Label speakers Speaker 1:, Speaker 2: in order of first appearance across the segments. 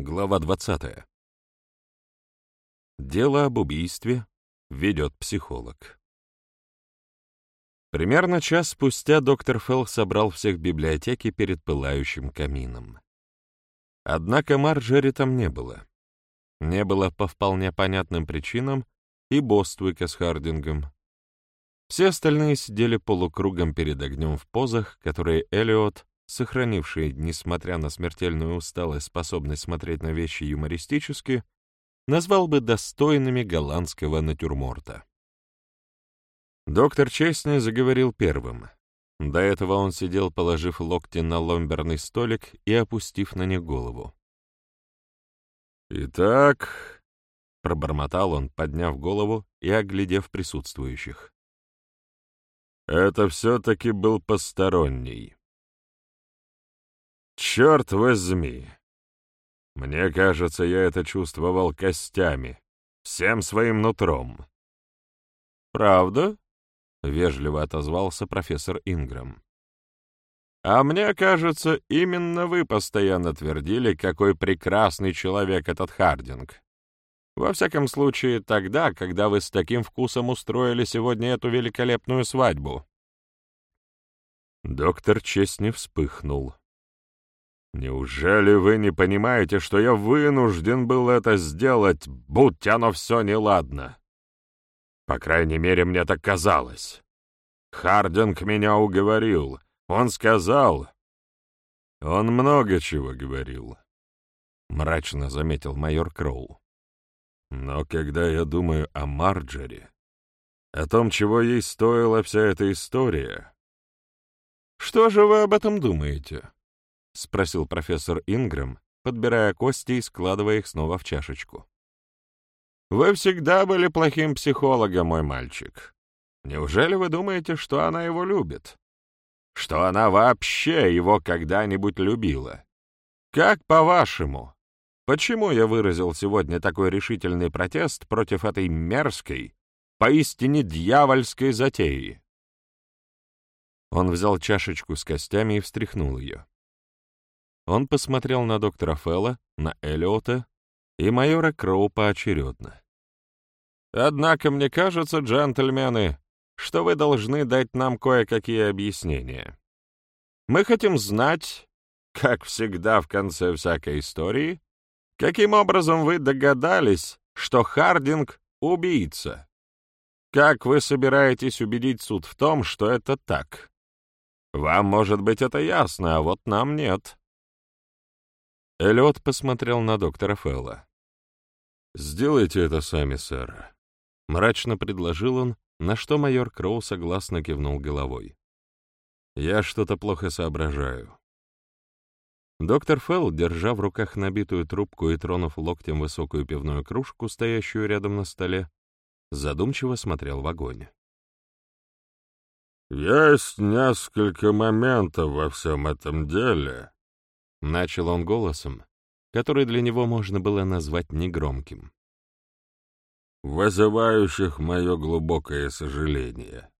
Speaker 1: Глава 20. Дело об убийстве ведет психолог. Примерно час спустя доктор Фелл собрал всех в библиотеке перед пылающим камином. Однако Марджери там не было. Не было по вполне понятным причинам и Боствика с Хардингом. Все остальные сидели полукругом перед огнем в позах, которые Элиот, сохранивший, несмотря на смертельную усталость, способность смотреть на вещи юмористически, назвал бы достойными голландского натюрморта. Доктор Честный заговорил первым. До этого он сидел, положив локти на ломберный столик и опустив на них голову. «Итак», — пробормотал он, подняв голову и оглядев присутствующих, — «это все-таки был посторонний. Черт возьми! Мне кажется, я это чувствовал костями, всем своим нутром. «Правда?» — вежливо отозвался профессор Инграм. «А мне кажется, именно вы постоянно твердили, какой прекрасный человек этот Хардинг. Во всяком случае, тогда, когда вы с таким вкусом устроили сегодня эту великолепную свадьбу». Доктор Честни вспыхнул. Неужели вы не понимаете, что я вынужден был это сделать, будь оно все неладно? По крайней мере, мне так казалось. Хардинг меня уговорил. Он сказал... Он много чего говорил, — мрачно заметил майор Кроу. Но когда я думаю о Марджери, о том, чего ей стоила вся эта история... Что же вы об этом думаете? — спросил профессор Ингрэм, подбирая кости и складывая их снова в чашечку. «Вы всегда были плохим психологом, мой мальчик. Неужели вы думаете, что она его любит? Что она вообще его когда-нибудь любила? Как по-вашему? Почему я выразил сегодня такой решительный протест против этой мерзкой, поистине дьявольской затеи?» Он взял чашечку с костями и встряхнул ее. Он посмотрел на доктора Фелла, на Эллиота и майора Кроу поочередно. «Однако мне кажется, джентльмены, что вы должны дать нам кое-какие объяснения. Мы хотим знать, как всегда в конце всякой истории, каким образом вы догадались, что Хардинг — убийца. Как вы собираетесь убедить суд в том, что это так? Вам, может быть, это ясно, а вот нам нет». Эллиот посмотрел на доктора Фелла. «Сделайте это сами, сэр», — мрачно предложил он, на что майор Кроу согласно кивнул головой. «Я что-то плохо соображаю». Доктор Фелл, держа в руках набитую трубку и тронув локтем высокую пивную кружку, стоящую рядом на столе, задумчиво смотрел в огонь. «Есть несколько моментов во всем этом деле», Начал он голосом, который для него можно было назвать негромким. «Вызывающих мое глубокое сожаление.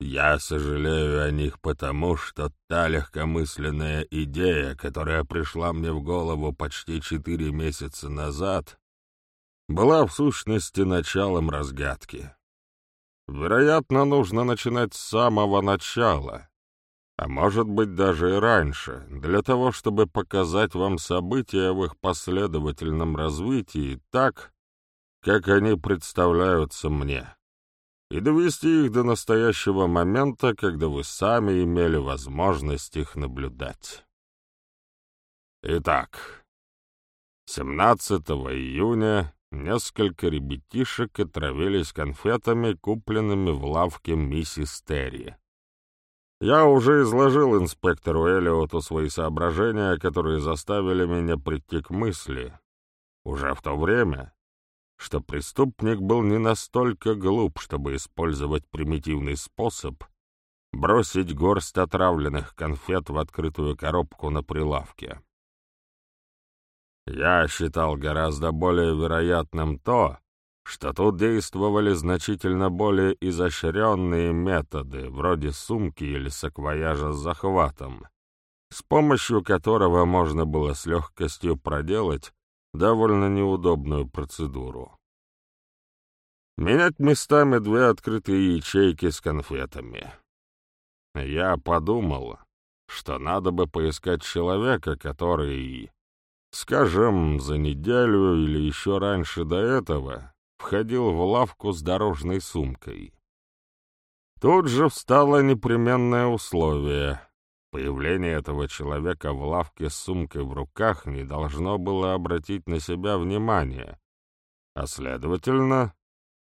Speaker 1: Я сожалею о них потому, что та легкомысленная идея, которая пришла мне в голову почти четыре месяца назад, была в сущности началом разгадки. Вероятно, нужно начинать с самого начала» а может быть даже и раньше, для того, чтобы показать вам события в их последовательном развитии так, как они представляются мне, и довести их до настоящего момента, когда вы сами имели возможность их наблюдать. Итак, 17 июня несколько ребятишек отравились конфетами, купленными в лавке миссис Терри. Я уже изложил инспектору Эллиоту свои соображения, которые заставили меня прийти к мысли, уже в то время, что преступник был не настолько глуп, чтобы использовать примитивный способ бросить горсть отравленных конфет в открытую коробку на прилавке. Я считал гораздо более вероятным то, что тут действовали значительно более изощренные методы, вроде сумки или саквояжа с захватом, с помощью которого можно было с легкостью проделать довольно неудобную процедуру. Менять местами две открытые ячейки с конфетами. Я подумал, что надо бы поискать человека, который, скажем, за неделю или еще раньше до этого, входил в лавку с дорожной сумкой. Тут же встало непременное условие. Появление этого человека в лавке с сумкой в руках не должно было обратить на себя внимание, а, следовательно,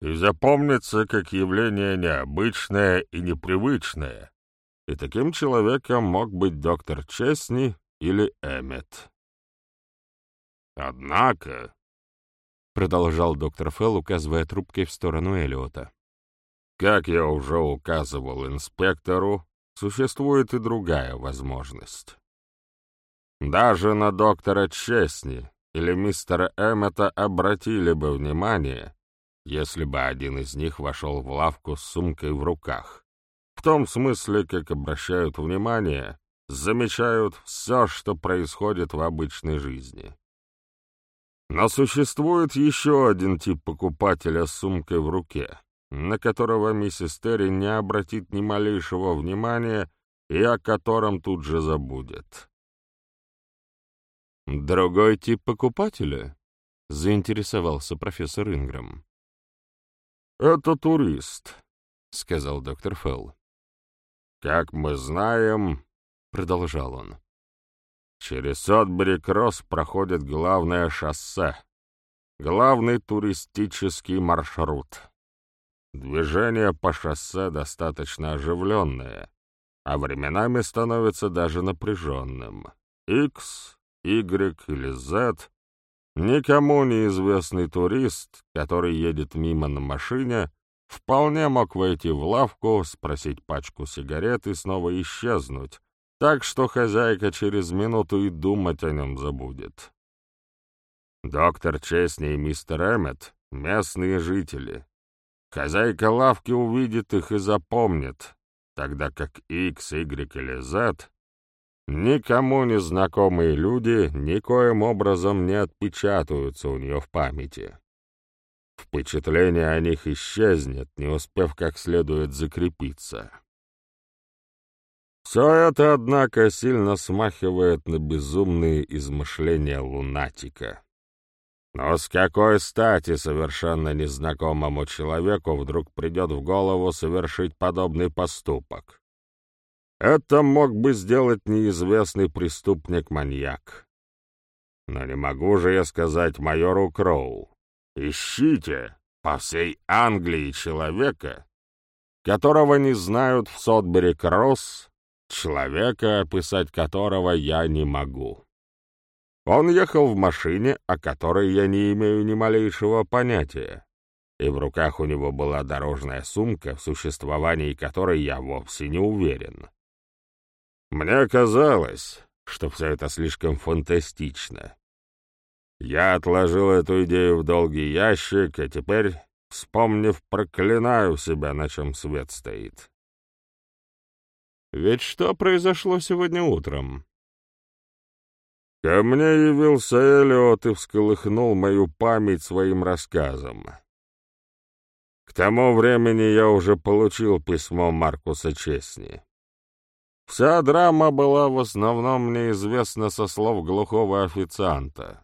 Speaker 1: и запомнится как явление необычное и непривычное, и таким человеком мог быть доктор Честни или Эммет. «Однако», — продолжал доктор Фелл, указывая трубкой в сторону Эллиота, «как я уже указывал инспектору, существует и другая возможность. Даже на доктора Честни или мистера Эммета обратили бы внимание, если бы один из них вошел в лавку с сумкой в руках. В том смысле, как обращают внимание, замечают все, что происходит в обычной жизни. Но существует еще один тип покупателя с сумкой в руке, на которого миссис Терри не обратит ни малейшего внимания и о котором тут же забудет. «Другой тип покупателя?» — заинтересовался профессор Инграм. «Это турист», — сказал доктор Фелл. «Как мы знаем», — продолжал он, — «через Сотбери-Кросс проходит главное шоссе, главный туристический маршрут. Движение по шоссе достаточно оживленное, а временами становится даже напряженным. X, Y или Z — никому неизвестный турист, который едет мимо на машине, вполне мог войти в лавку, спросить пачку сигарет и снова исчезнуть, так что хозяйка через минуту и думать о нем забудет. Доктор Честни и мистер Эммет — местные жители, Хозяйка лавки увидит их и запомнит, тогда как X, Y или Z никому не знакомые люди никоим образом не отпечатаются у нее в памяти. Впечатление о них исчезнет, не успев как следует закрепиться. Все это, однако, сильно смахивает на безумные измышления лунатика. Но с какой стати совершенно незнакомому человеку вдруг придет в голову совершить подобный поступок? Это мог бы сделать неизвестный преступник-маньяк. Но не могу же я сказать майору Кроу. Ищите по всей Англии человека, которого не знают в Сотбери-Кросс, человека, описать которого я не могу. Он ехал в машине, о которой я не имею ни малейшего понятия, и в руках у него была дорожная сумка, в существовании которой я вовсе не уверен. Мне казалось, что все это слишком фантастично. Я отложил эту идею в долгий ящик, а теперь, вспомнив, проклинаю себя, на чем свет стоит.
Speaker 2: «Ведь что произошло сегодня утром?»
Speaker 1: Ко мне явился Элиот и всколыхнул мою память своим рассказом. К тому времени я уже получил письмо Маркуса Честни. Вся драма была в основном мне известна со слов глухого официанта.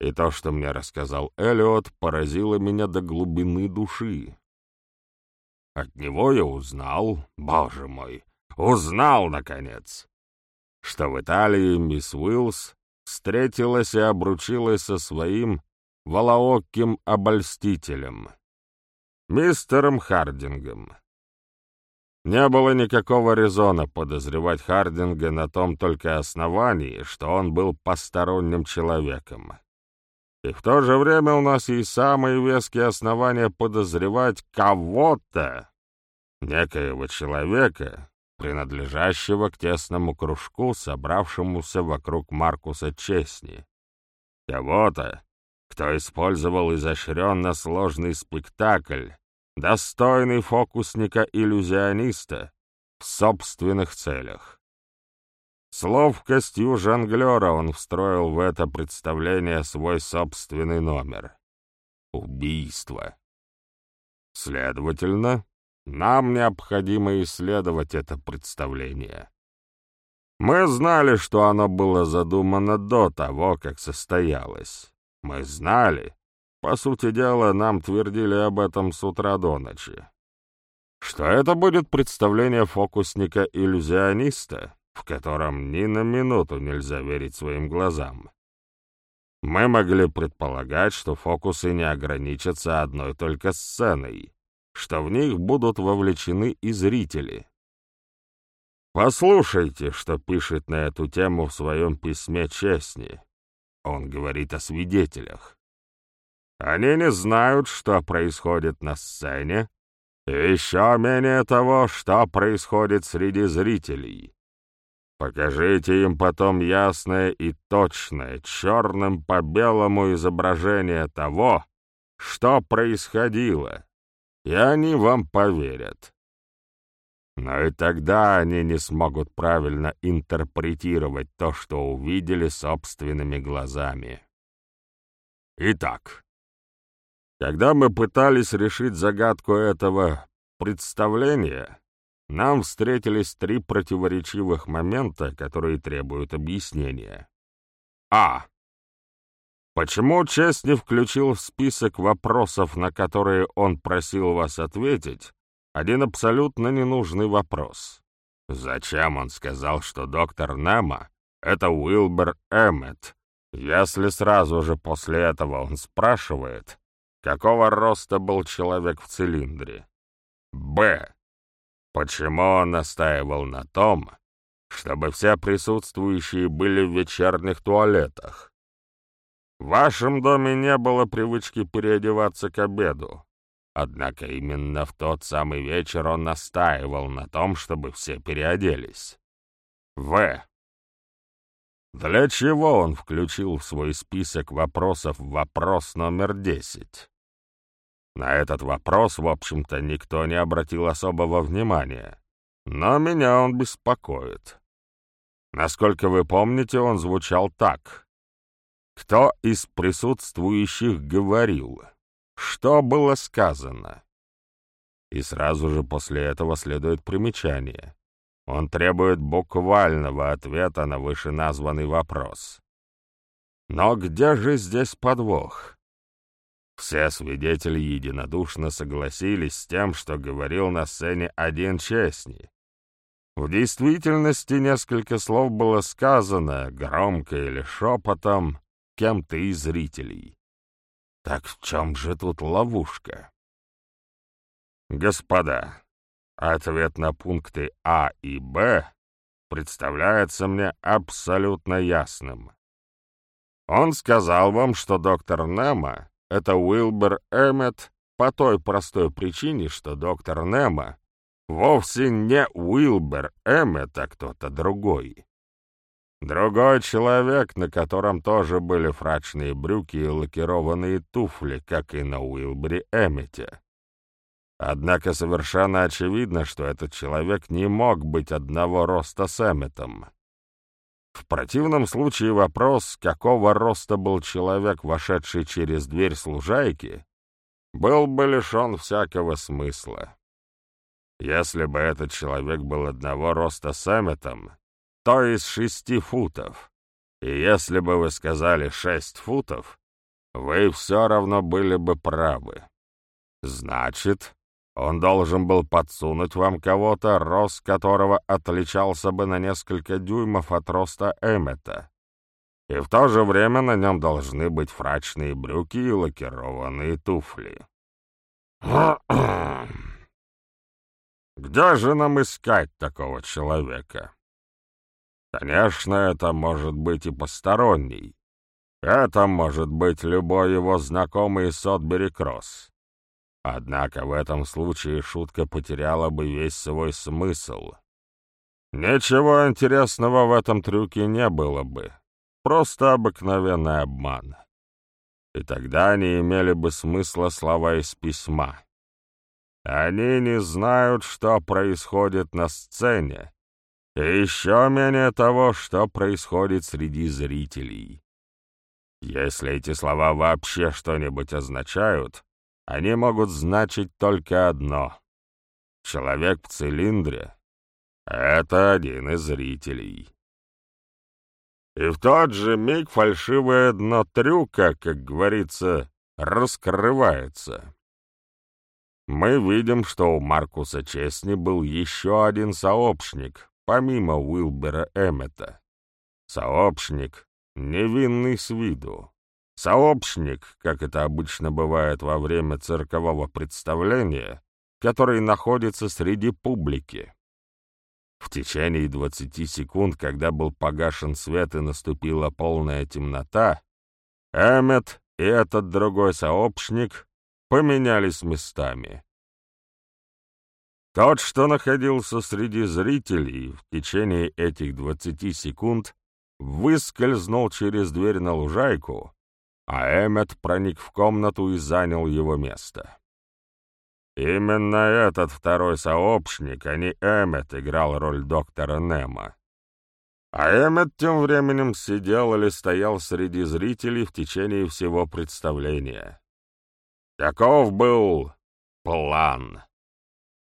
Speaker 1: И то, что мне рассказал Элиот, поразило меня до глубины души. От него я узнал, боже мой, узнал, наконец, что в Италии мисс Уиллс встретилась и обручилась со своим волооким обольстителем, мистером Хардингом. Не было никакого резона подозревать Хардинга на том только основании, что он был посторонним человеком. И в то же время у нас есть самые веские основания подозревать кого-то, некоего человека, принадлежащего к тесному кружку, собравшемуся вокруг Маркуса Честни. Кого-то, кто использовал изощренно сложный спектакль, достойный фокусника-иллюзиониста, в собственных целях. С ловкостью жонглера он встроил в это представление свой собственный номер. Убийство. Следовательно, нам необходимо исследовать это представление. Мы знали, что оно было задумано до того, как состоялось. Мы знали, по сути дела, нам твердили об этом с утра до ночи, что это будет представление фокусника-иллюзиониста, в котором ни на минуту нельзя верить своим глазам. Мы могли предполагать, что фокусы не ограничатся одной только сценой, что в них будут вовлечены и зрители. Послушайте, что пишет на эту тему в своем письме Честни. Он говорит о свидетелях. Они не знают, что происходит на сцене, еще менее того, что происходит среди зрителей. Покажите им потом ясное и точное, черным по белому изображение того, что происходило, и они вам поверят. Но и тогда они не смогут правильно интерпретировать то, что увидели собственными глазами. Итак, когда мы пытались решить загадку этого представления, нам встретились три противоречивых момента, которые требуют объяснения. А. Почему Чест не включил в список вопросов, на которые он просил вас ответить, один абсолютно ненужный вопрос? Зачем он сказал, что доктор Немо — это Уилбер Эммет, если сразу же после этого он спрашивает, какого роста был человек в цилиндре? Б. Почему он настаивал на том, чтобы все присутствующие были в вечерних туалетах? В вашем доме не было привычки переодеваться к обеду, однако именно в тот самый вечер он настаивал на том, чтобы все переоделись. В. Для чего он включил в свой список вопросов вопрос номер десять? На этот вопрос, в общем-то, никто не обратил особого внимания, но меня он беспокоит. Насколько вы помните, он звучал так. Кто из присутствующих говорил? Что было сказано? И сразу же после этого следует примечание. Он требует буквального ответа на вышеназванный вопрос. Но где же здесь подвох? Все свидетели единодушно согласились с тем, что говорил на сцене один честни. В действительности несколько слов было сказано, громко или шепотом, кем-то из зрителей. Так в чем же тут ловушка? Господа, ответ на пункты А и Б представляется мне абсолютно ясным. Он сказал вам, что доктор Немо это Уилбер Эммет по той простой причине, что доктор Немо вовсе не Уилбер Эммет, а кто-то другой. Другой человек, на котором тоже были фрачные брюки и лакированные туфли, как и на Уилбере Эммете. Однако совершенно очевидно, что этот человек не мог быть одного роста с Эмметом. В противном случае вопрос, какого роста был человек, вошедший через дверь служайки, был бы лишен всякого смысла. Если бы этот человек был одного роста с Эмметом, то из шести футов, и если бы вы сказали шесть футов, вы все равно были бы правы. Значит, он должен был подсунуть вам кого-то, рост которого отличался бы на несколько дюймов от роста Эммета. И в то же время на нем должны быть фрачные брюки и лакированные туфли. Где же нам искать такого человека? Конечно, это может быть и посторонний. Это может быть любой его знакомый из Сотбери-Кросс. Однако в этом случае шутка потеряла бы весь свой смысл. Ничего интересного в этом трюке не было бы. Просто обыкновенный обман. И тогда не имели бы смысла слова из письма. Они не знают, что происходит на сцене, еще менее того, что происходит среди зрителей. Если эти слова вообще что-нибудь означают, они могут значить только одно. Человек в цилиндре — это один из зрителей. И в тот же миг фальшивое дно трюка, как говорится, раскрывается. Мы видим, что у Маркуса Честни был еще один сообщник, помимо Уилбера Эммета. Сообщник, невинный с виду. Сообщник, как это обычно бывает во время циркового представления, который находится среди публики. В течение двадцати секунд, когда был погашен свет и наступила полная темнота, Эммет и этот другой сообщник поменялись местами. Тот, что находился среди зрителей в течение этих двадцати секунд, выскользнул через дверь на лужайку, а Эммет проник в комнату и занял его место. Именно этот второй сообщник, а не Эммет, играл роль доктора Немо. А Эммет тем временем сидел или стоял среди зрителей в течение всего представления. Таков был план.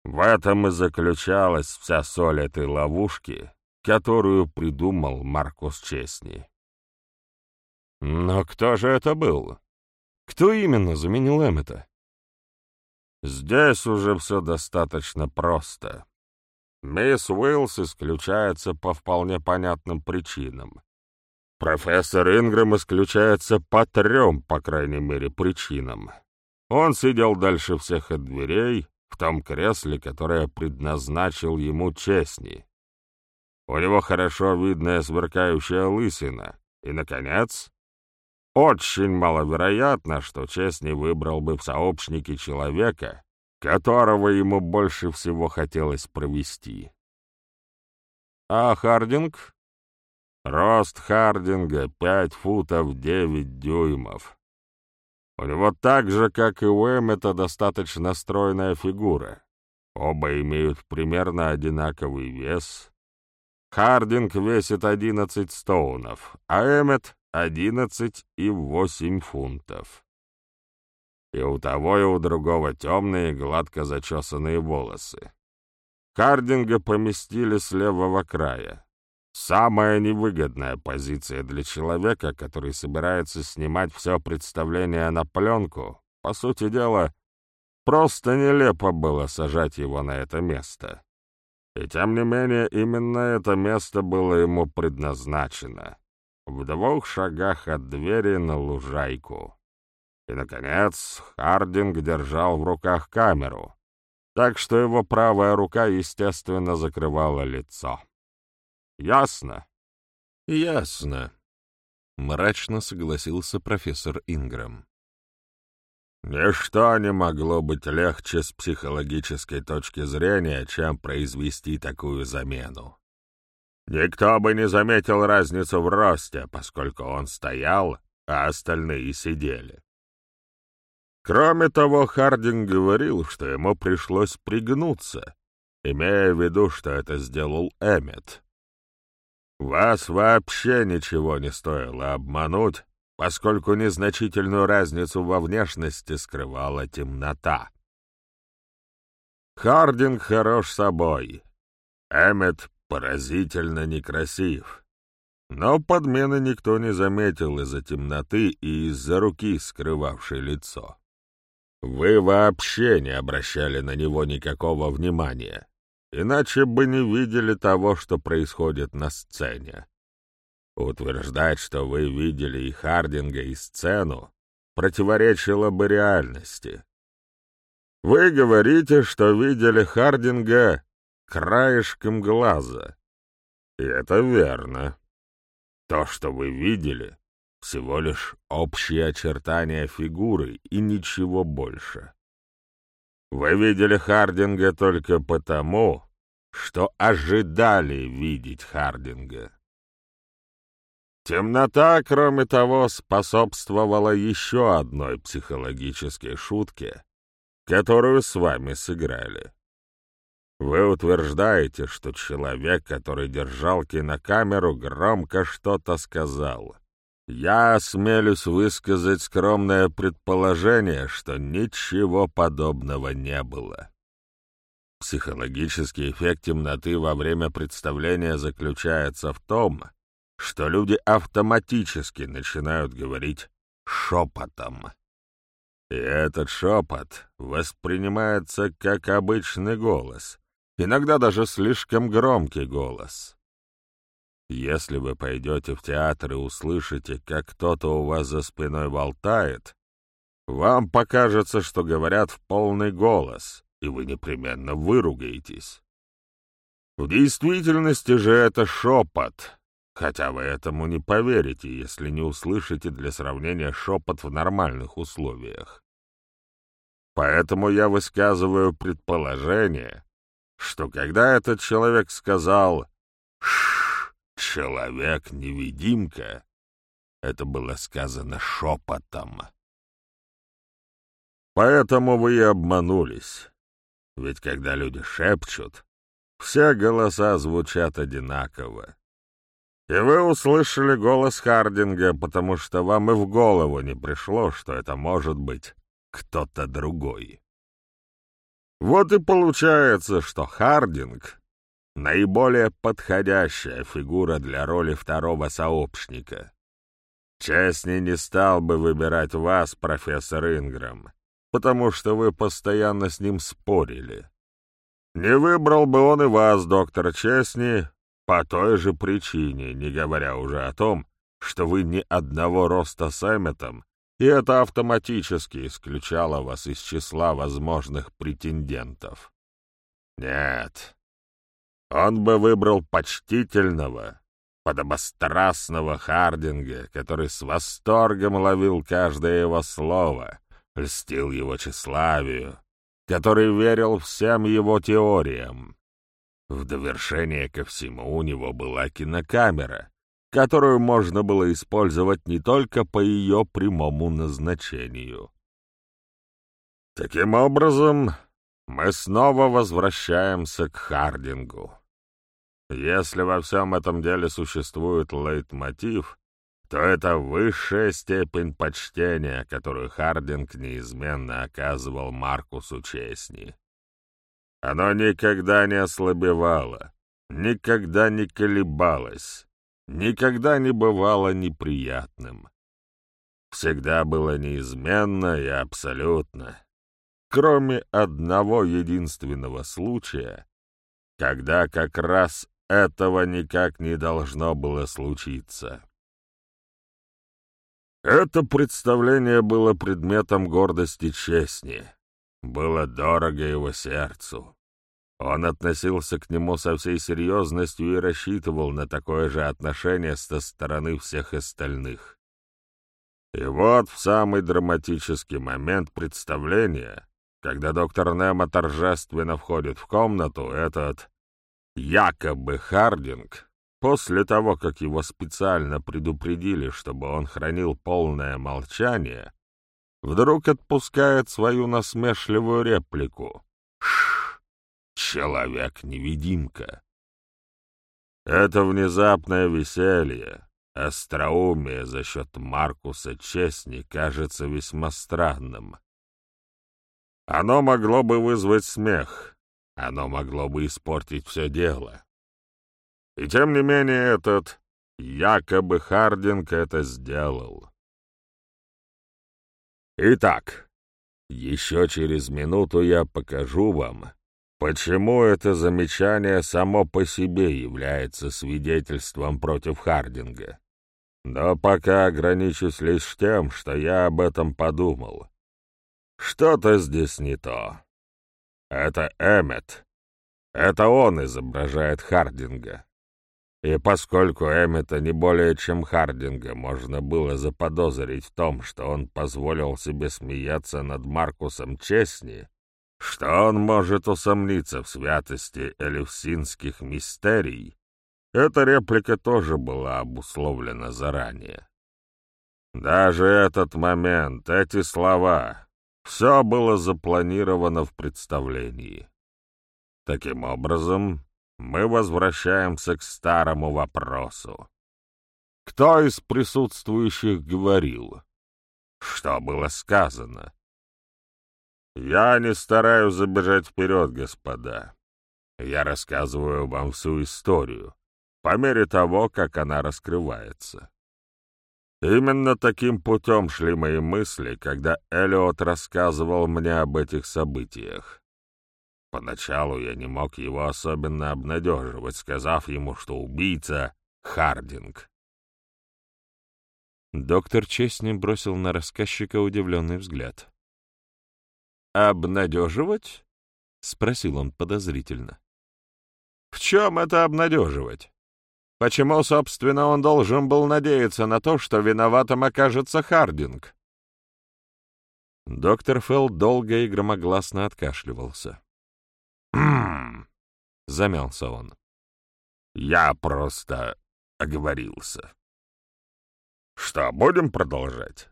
Speaker 1: В этом и заключалась вся соль этой ловушки, которую придумал Маркус Честни.
Speaker 2: Но кто же это был? Кто именно заменил Эммета?
Speaker 1: Здесь уже все достаточно просто. Мисс Уиллс исключается по вполне понятным причинам. Профессор Ингрэм исключается по трем, по крайней мере, причинам. Он сидел дальше всех от дверей, в том кресле, которое предназначил ему честни. У него хорошо видная сверкающая лысина. И, наконец, очень маловероятно, что Честни выбрал бы в сообщнике человека, которого ему больше всего хотелось провести. А Хардинг? Рост Хардинга — пять футов девять дюймов. У него так же, как и у Эммета, достаточно стройная фигура. Оба имеют примерно одинаковый вес. Хардинг весит одиннадцать стоунов, а Эммет одиннадцать и восемь фунтов. И у того, и у другого темные, гладко зачесанные волосы. Кардинга поместили с левого края. Самая невыгодная позиция для человека, который собирается снимать все представление на пленку, по сути дела, просто нелепо было сажать его на это место. И тем не менее, именно это место было ему предназначено в двух шагах от двери на лужайку. И, наконец, Хардинг держал в руках камеру, так что его правая рука, естественно, закрывала лицо. «Ясно?»
Speaker 2: «Ясно», — мрачно согласился профессор Ингрэм.
Speaker 1: «Ничто не могло быть легче с психологической точки зрения, чем произвести такую замену. Никто бы не заметил разницу в росте, поскольку он стоял, а остальные сидели. Кроме того, Хардинг говорил, что ему пришлось пригнуться, имея в виду, что это сделал Эммет. Вас вообще ничего не стоило обмануть, поскольку незначительную разницу во внешности скрывала темнота. Хардинг хорош собой. Эммет поразительно некрасив. Но подмены никто не заметил из-за темноты и из-за руки, скрывавшей лицо. Вы вообще не обращали на него никакого внимания, иначе бы не видели того, что происходит на сцене. Утверждать, что вы видели и Хардинга, и сцену, противоречило бы реальности. Вы говорите, что видели Хардинга краешком глаза. И это верно. То, что вы видели, всего лишь общие очертания фигуры и ничего больше. Вы видели Хардинга только потому, что ожидали видеть Хардинга. Темнота, кроме того, способствовала еще одной психологической шутке, которую с вами сыграли. Вы утверждаете, что человек, который держал кинокамеру, громко что-то сказал. Я осмелюсь высказать скромное предположение, что ничего подобного не было. Психологический эффект темноты во время представления заключается в том, что люди автоматически начинают говорить шепотом. И этот шепот воспринимается как обычный голос, иногда даже слишком громкий голос. Если вы пойдете в театр и услышите, как кто-то у вас за спиной болтает, вам покажется, что говорят в полный голос, и вы непременно выругаетесь. В действительности же это шепот, хотя вы этому не поверите, если не услышите для сравнения шепот в нормальных условиях. Поэтому я высказываю предположение, что когда этот человек сказал «Шш, человек-невидимка», это было сказано шепотом. Поэтому вы и обманулись. Ведь когда люди шепчут, все голоса звучат одинаково. И вы услышали голос Хардинга, потому что вам и в голову не пришло, что это может быть кто-то другой. Вот и получается, что Хардинг — наиболее подходящая фигура для роли второго сообщника. Честни не стал бы выбирать вас, профессор Инграм, потому что вы постоянно с ним спорили. Не выбрал бы он и вас, доктор Честни, по той же причине, не говоря уже о том, что вы ни одного роста с Эмметом, и это автоматически исключало вас из числа возможных претендентов. Нет, он бы выбрал почтительного, подобострастного Хардинга, который с восторгом ловил каждое его слово, льстил его тщеславию, который верил всем его теориям. В довершение ко всему у него была кинокамера, которую можно было использовать не только по ее прямому назначению. Таким образом, мы снова возвращаемся к Хардингу. Если во всем этом деле существует лейтмотив, то это высшая степень почтения, которую Хардинг неизменно оказывал Маркусу Честни. Оно никогда не ослабевало, никогда не колебалось, никогда не бывало неприятным. Всегда было неизменно и абсолютно, кроме одного единственного случая, когда как раз этого никак не должно было случиться. Это представление было предметом гордости Честни, было дорого его сердцу. Он относился к нему со всей серьезностью и рассчитывал на такое же отношение со стороны всех остальных. И вот в самый драматический момент представления, когда доктор Немо торжественно входит в комнату, этот якобы Хардинг, после того, как его специально предупредили, чтобы он хранил полное молчание, вдруг отпускает свою насмешливую реплику. «Шш! Человек-невидимка!» Это внезапное веселье, остроумие за счет Маркуса Честни кажется весьма странным. Оно могло бы вызвать смех, оно могло бы испортить все дело. И тем не менее этот якобы Хардинг это сделал. Итак, еще через минуту я покажу вам, почему это замечание само по себе является свидетельством против Хардинга. Но пока ограничусь лишь тем, что я об этом подумал. Что-то здесь не то. Это Эммет. Это он изображает Хардинга. И поскольку Эммета не более чем Хардинга можно было заподозрить в том, что он позволил себе смеяться над Маркусом Честни, что он может усомниться в святости элевсинских мистерий, эта реплика тоже была обусловлена заранее. Даже этот момент, эти слова, все было запланировано в представлении. Таким образом, мы возвращаемся к старому вопросу. Кто из присутствующих говорил? Что было сказано? Я не стараюсь забежать вперед, господа. Я рассказываю вам всю историю, по мере того, как она раскрывается. Именно таким путем шли мои мысли, когда Элиот рассказывал мне об этих событиях. Поначалу я не мог его особенно обнадеживать, сказав ему, что убийца — Хардинг.
Speaker 2: Доктор Честни бросил на рассказчика удивленный взгляд.
Speaker 1: «Обнадеживать?» — спросил он подозрительно. «В чем это обнадеживать? Почему, собственно, он должен был надеяться на то, что виноватым окажется Хардинг?»
Speaker 2: Доктор Фелл долго и громогласно откашливался.
Speaker 1: Замялся он. «Я просто оговорился. Что, будем продолжать?»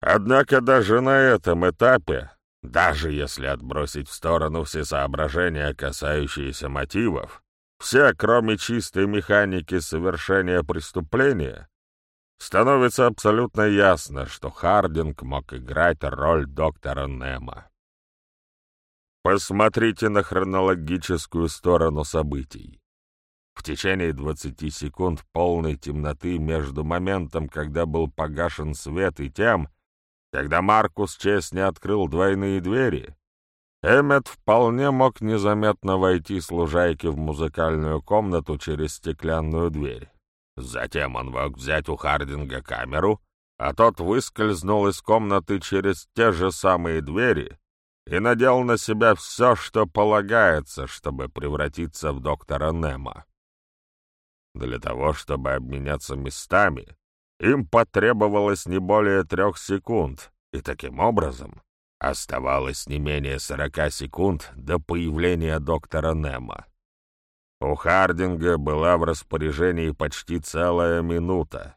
Speaker 1: Однако даже на этом этапе, даже если отбросить в сторону все соображения, касающиеся мотивов, все, кроме чистой механики совершения преступления, становится абсолютно ясно, что Хардинг мог играть роль доктора Немо. Посмотрите на хронологическую сторону событий. В течение 20 секунд полной темноты между моментом, когда был погашен свет, и тем, когда Маркус честно открыл двойные двери, Эммет вполне мог незаметно войти с лужайки в музыкальную комнату через стеклянную дверь. Затем он мог взять у Хардинга камеру, а тот выскользнул из комнаты через те же самые двери и надел на себя все, что полагается, чтобы превратиться в доктора Немо. Для того, чтобы обменяться местами, им потребовалось не более трех секунд, и таким образом Оставалось не менее сорока секунд до появления доктора Немо. У Хардинга была в распоряжении почти целая минута.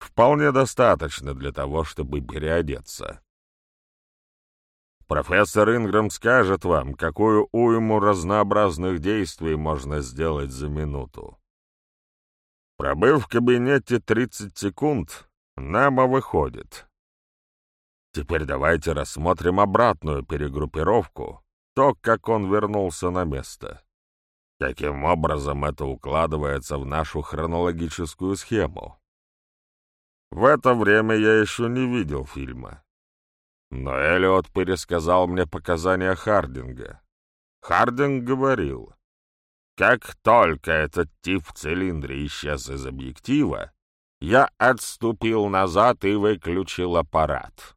Speaker 1: Вполне достаточно для того, чтобы переодеться. Профессор Инграм скажет вам, какую уйму разнообразных действий можно сделать за минуту. Пробыв в кабинете 30 секунд, Немо выходит. Теперь давайте рассмотрим обратную перегруппировку, то, как он вернулся на место. Каким образом это укладывается в нашу хронологическую схему? В это время я еще не видел фильма. Но Эллиот пересказал мне показания Хардинга. Хардинг говорил, как только этот тип в цилиндре исчез из объектива, я отступил назад и выключил аппарат.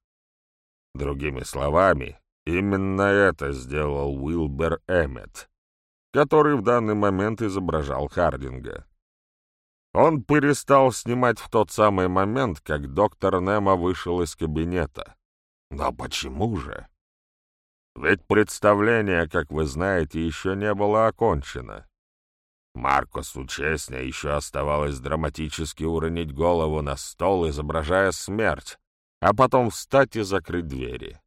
Speaker 1: Другими словами, именно это сделал Уилбер Эммет, который в данный момент изображал Хардинга. Он перестал снимать в тот самый момент, как доктор Немо вышел из кабинета. Но почему же? Ведь представление, как вы знаете, еще не было окончено. Маркосу Честня еще оставалось драматически уронить голову на стол, изображая смерть, а потом встать и закрыть двери.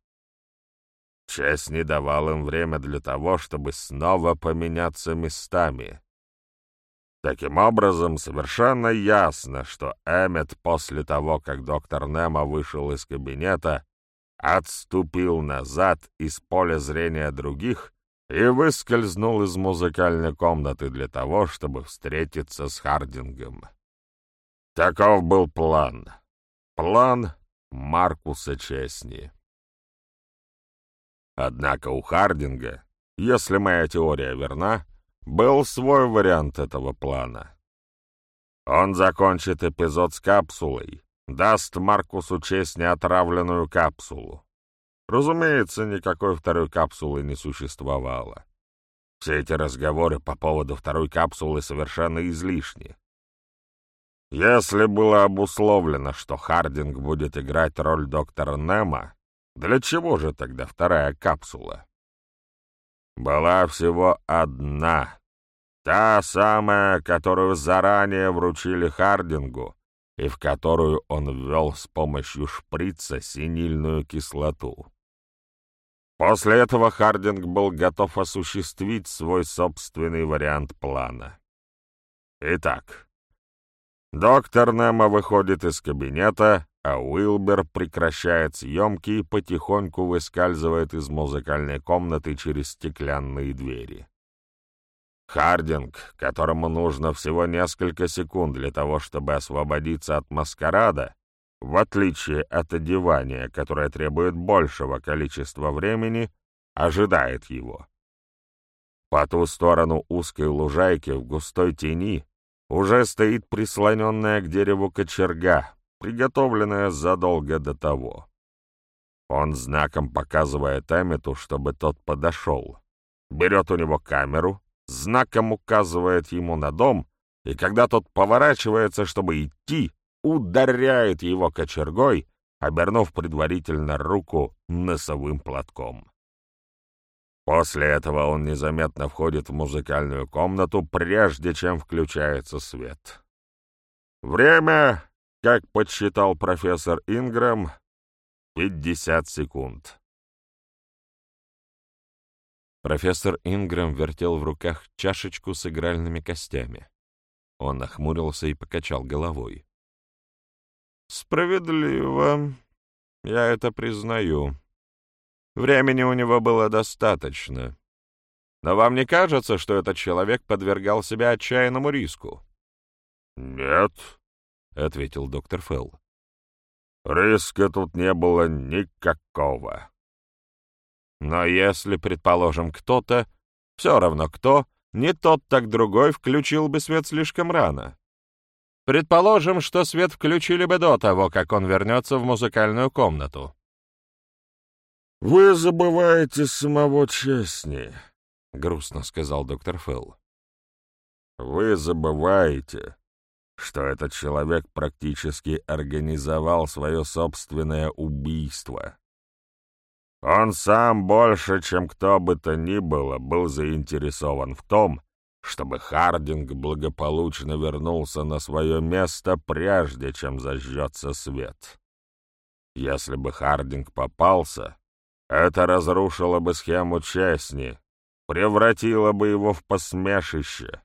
Speaker 1: Честь не давал им время для того, чтобы снова поменяться местами. Таким образом, совершенно ясно, что Эммет после того, как доктор Немо вышел из кабинета, отступил назад из поля зрения других и выскользнул из музыкальной комнаты для того, чтобы встретиться с Хардингом. Таков был план. План, Маркуса Честни. Однако у Хардинга, если моя теория верна, был свой вариант этого плана. Он закончит эпизод с капсулой, даст Маркусу Честни отравленную капсулу. Разумеется, никакой второй капсулы не существовало. Все эти разговоры по поводу второй капсулы совершенно излишни. Если было обусловлено, что Хардинг будет играть роль доктора Немо, для чего же тогда вторая капсула? Была всего одна, та самая, которую заранее вручили Хардингу и в которую он ввел с помощью шприца синильную кислоту. После этого Хардинг был готов осуществить свой собственный вариант плана. Итак, доктор Немо выходит из кабинета, а Уилбер прекращает съемки и потихоньку выскальзывает из музыкальной комнаты через стеклянные двери. Хардинг, которому нужно всего несколько секунд для того, чтобы освободиться от маскарада, в отличие от одевания, которое требует большего количества времени, ожидает его. По ту сторону узкой лужайки в густой тени уже стоит прислоненная к дереву кочерга, приготовленная задолго до того. Он знаком показывает Эммету, чтобы тот подошел. Берет у него камеру, знаком указывает ему на дом, и когда тот поворачивается, чтобы идти, ударяет его кочергой, обернув предварительно руку носовым платком. После этого он незаметно входит в музыкальную комнату, прежде чем включается свет. Время, как подсчитал профессор Ингрэм, 50 секунд.
Speaker 2: Профессор Ингрэм вертел в руках чашечку с игральными костями. Он нахмурился и покачал головой. «Справедливо. Я это признаю. Времени у него было достаточно. Но вам не кажется, что этот человек подвергал себя отчаянному риску?»
Speaker 1: «Нет», — ответил доктор Фелл. «Риска тут не было никакого».
Speaker 2: «Но если, предположим, кто-то, все равно кто, не тот, так другой, включил бы свет слишком рано. Предположим, что свет включили бы до того, как он вернется в музыкальную комнату.
Speaker 1: «Вы забываете самого Честни», — грустно сказал доктор Фелл. «Вы забываете, что этот человек практически организовал свое собственное убийство. Он сам больше, чем кто бы то ни было, был заинтересован в том, чтобы Хардинг благополучно вернулся на свое место, прежде чем зажжется свет. Если бы Хардинг попался, это разрушило бы схему Честни, превратило бы его в посмешище.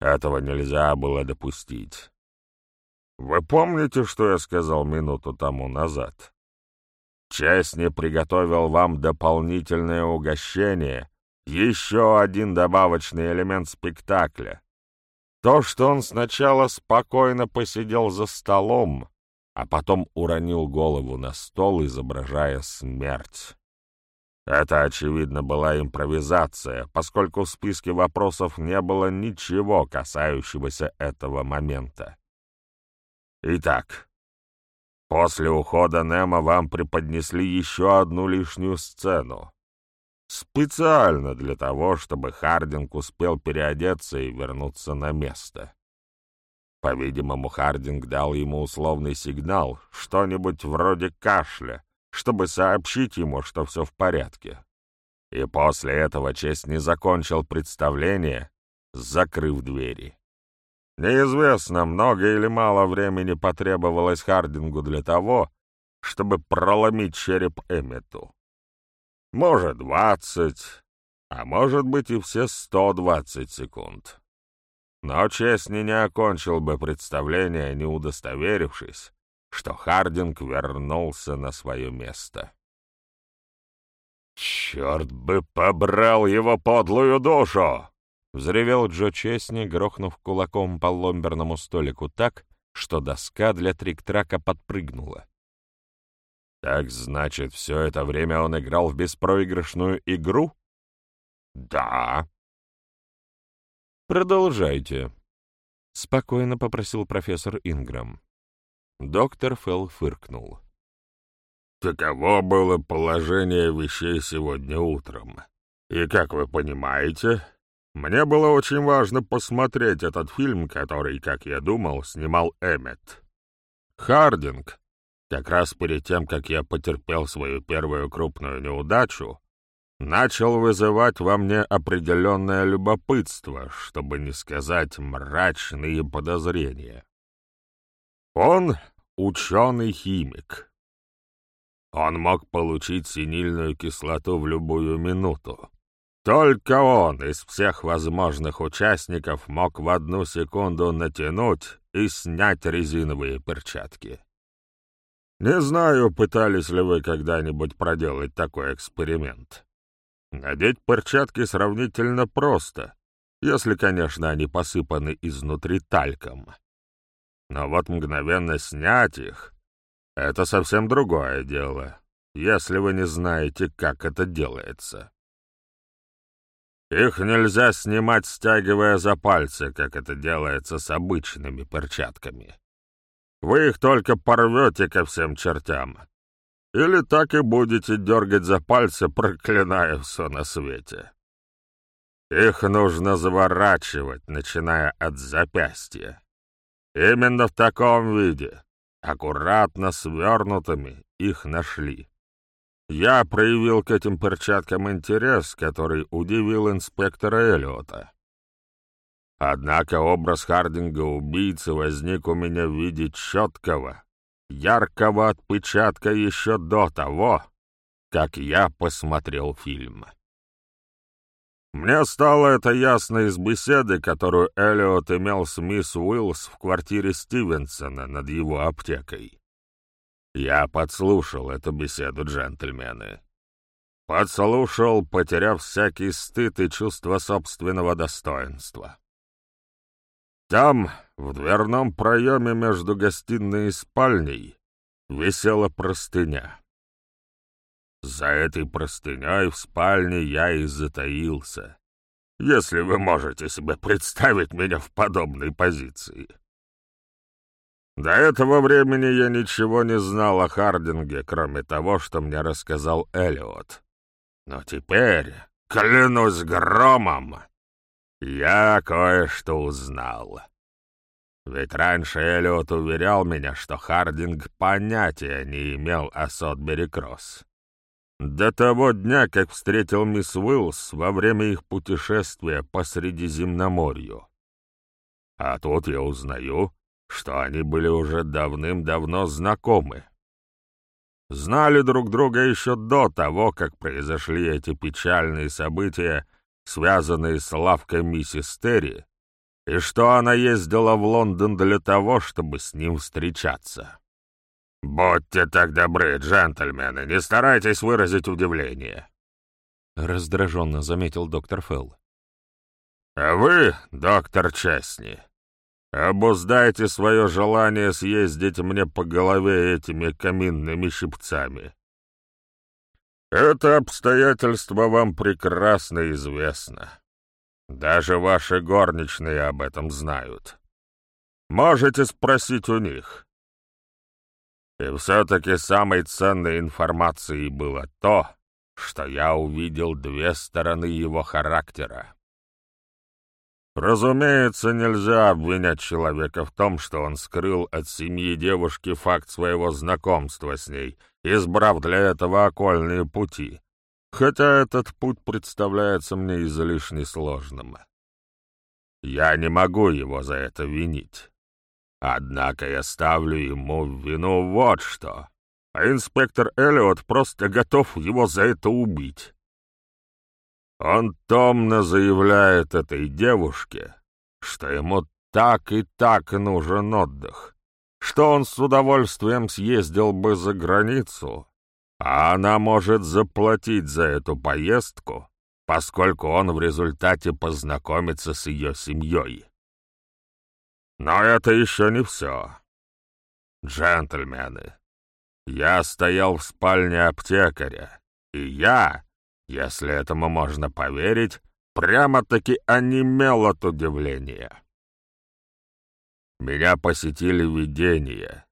Speaker 1: Этого нельзя было допустить. Вы помните, что я сказал минуту тому назад? Честни приготовил вам дополнительное угощение, еще один добавочный элемент спектакля. То, что он сначала спокойно посидел за столом, а потом уронил голову на стол, изображая смерть. Это, очевидно, была импровизация, поскольку в списке вопросов не было ничего, касающегося этого момента. Итак, после ухода Немо вам преподнесли еще одну лишнюю сцену. Специально для того, чтобы Хардинг успел переодеться и вернуться на место. По-видимому, Хардинг дал ему условный сигнал, что-нибудь вроде кашля, чтобы сообщить ему, что все в порядке. И после этого честь не закончил представление, закрыв двери. Неизвестно, много или мало времени потребовалось Хардингу для того, чтобы проломить череп Эммету. Может, двадцать, а может быть и все сто двадцать секунд. Но Честни не окончил бы представление, не удостоверившись, что Хардинг вернулся на свое место. «Черт бы побрал его подлую душу!» — взревел Джо Честни, грохнув кулаком по ломберному столику так, что доска для трик-трака подпрыгнула. Так значит, все это время он играл в беспроигрышную игру? Да. Продолжайте. Спокойно попросил профессор Инграм. Доктор Фелл фыркнул. Таково было положение вещей сегодня утром. И, как вы понимаете, мне было очень важно посмотреть этот фильм, который, как я думал, снимал Эммет. Хардинг, как раз перед тем, как я потерпел свою первую крупную неудачу, начал вызывать во мне определенное любопытство, чтобы не сказать мрачные подозрения. Он ученый-химик. Он мог получить синильную кислоту в любую минуту. Только он из всех возможных участников мог в одну секунду натянуть и снять резиновые перчатки. Не знаю, пытались ли вы когда-нибудь проделать такой эксперимент. Надеть перчатки сравнительно просто, если, конечно, они посыпаны изнутри тальком. Но вот мгновенно снять их — это совсем другое дело, если вы не знаете, как это делается. Их нельзя снимать, стягивая за пальцы, как это делается с обычными перчатками. Вы их только порвете ко всем чертям. Или так и будете дергать за пальцы, проклиная все на свете. Их нужно заворачивать, начиная от запястья. Именно в таком виде, аккуратно свернутыми, их нашли. Я проявил к этим перчаткам интерес, который удивил инспектора Эллиота. Однако образ Хардинга-убийцы возник у меня в виде четкого, яркого отпечатка еще до того, как я посмотрел фильм. Мне стало это ясно из беседы, которую Эллиот имел с мисс Уиллс в квартире Стивенсона над его аптекой. Я подслушал эту беседу, джентльмены. Подслушал, потеряв всякий стыд и чувство собственного достоинства. Там, в дверном проеме между гостиной и спальней, висела простыня. За этой простыней в спальне я и затаился, если вы можете себе представить меня в подобной позиции. До этого времени я ничего не знал о Хардинге, кроме того, что мне рассказал Эллиот. Но теперь, клянусь громом, я кое-что узнал. Ведь раньше Эллиот уверял меня, что Хардинг понятия не имел о Сотбери Кросс. До того дня, как встретил мисс Уиллс во время их путешествия по Средиземноморью. А тут я узнаю, что они были уже давным-давно знакомы. Знали друг друга еще до того, как произошли эти печальные события, связанные с лавкой миссис Терри, и что она ездила в Лондон для того, чтобы с ним встречаться. «Будьте так добры, джентльмены, не старайтесь выразить удивление», — раздраженно заметил доктор Фелл. «А вы, доктор Честни, Обуздайте свое желание съездить мне по голове этими каминными щипцами. Это обстоятельство вам прекрасно известно. Даже ваши горничные об этом знают. Можете спросить у них. И все-таки самой ценной информацией было то, что я увидел две стороны его характера. Разумеется, нельзя обвинять человека в том, что он скрыл от семьи девушки факт своего знакомства с ней, избрав для этого окольные пути, хотя этот путь представляется мне излишне сложным. Я не могу его за это винить. Однако я ставлю ему в вину вот что, а инспектор Эллиот просто готов его за это убить. Он томно заявляет этой девушке, что ему так и так нужен отдых, что он с удовольствием съездил бы за границу, а она может заплатить за эту поездку, поскольку он в результате познакомится с ее семьей. Но это еще не все. Джентльмены, я стоял в спальне аптекаря, и я если этому можно поверить, прямо-таки онемел от удивления. Меня посетили видения.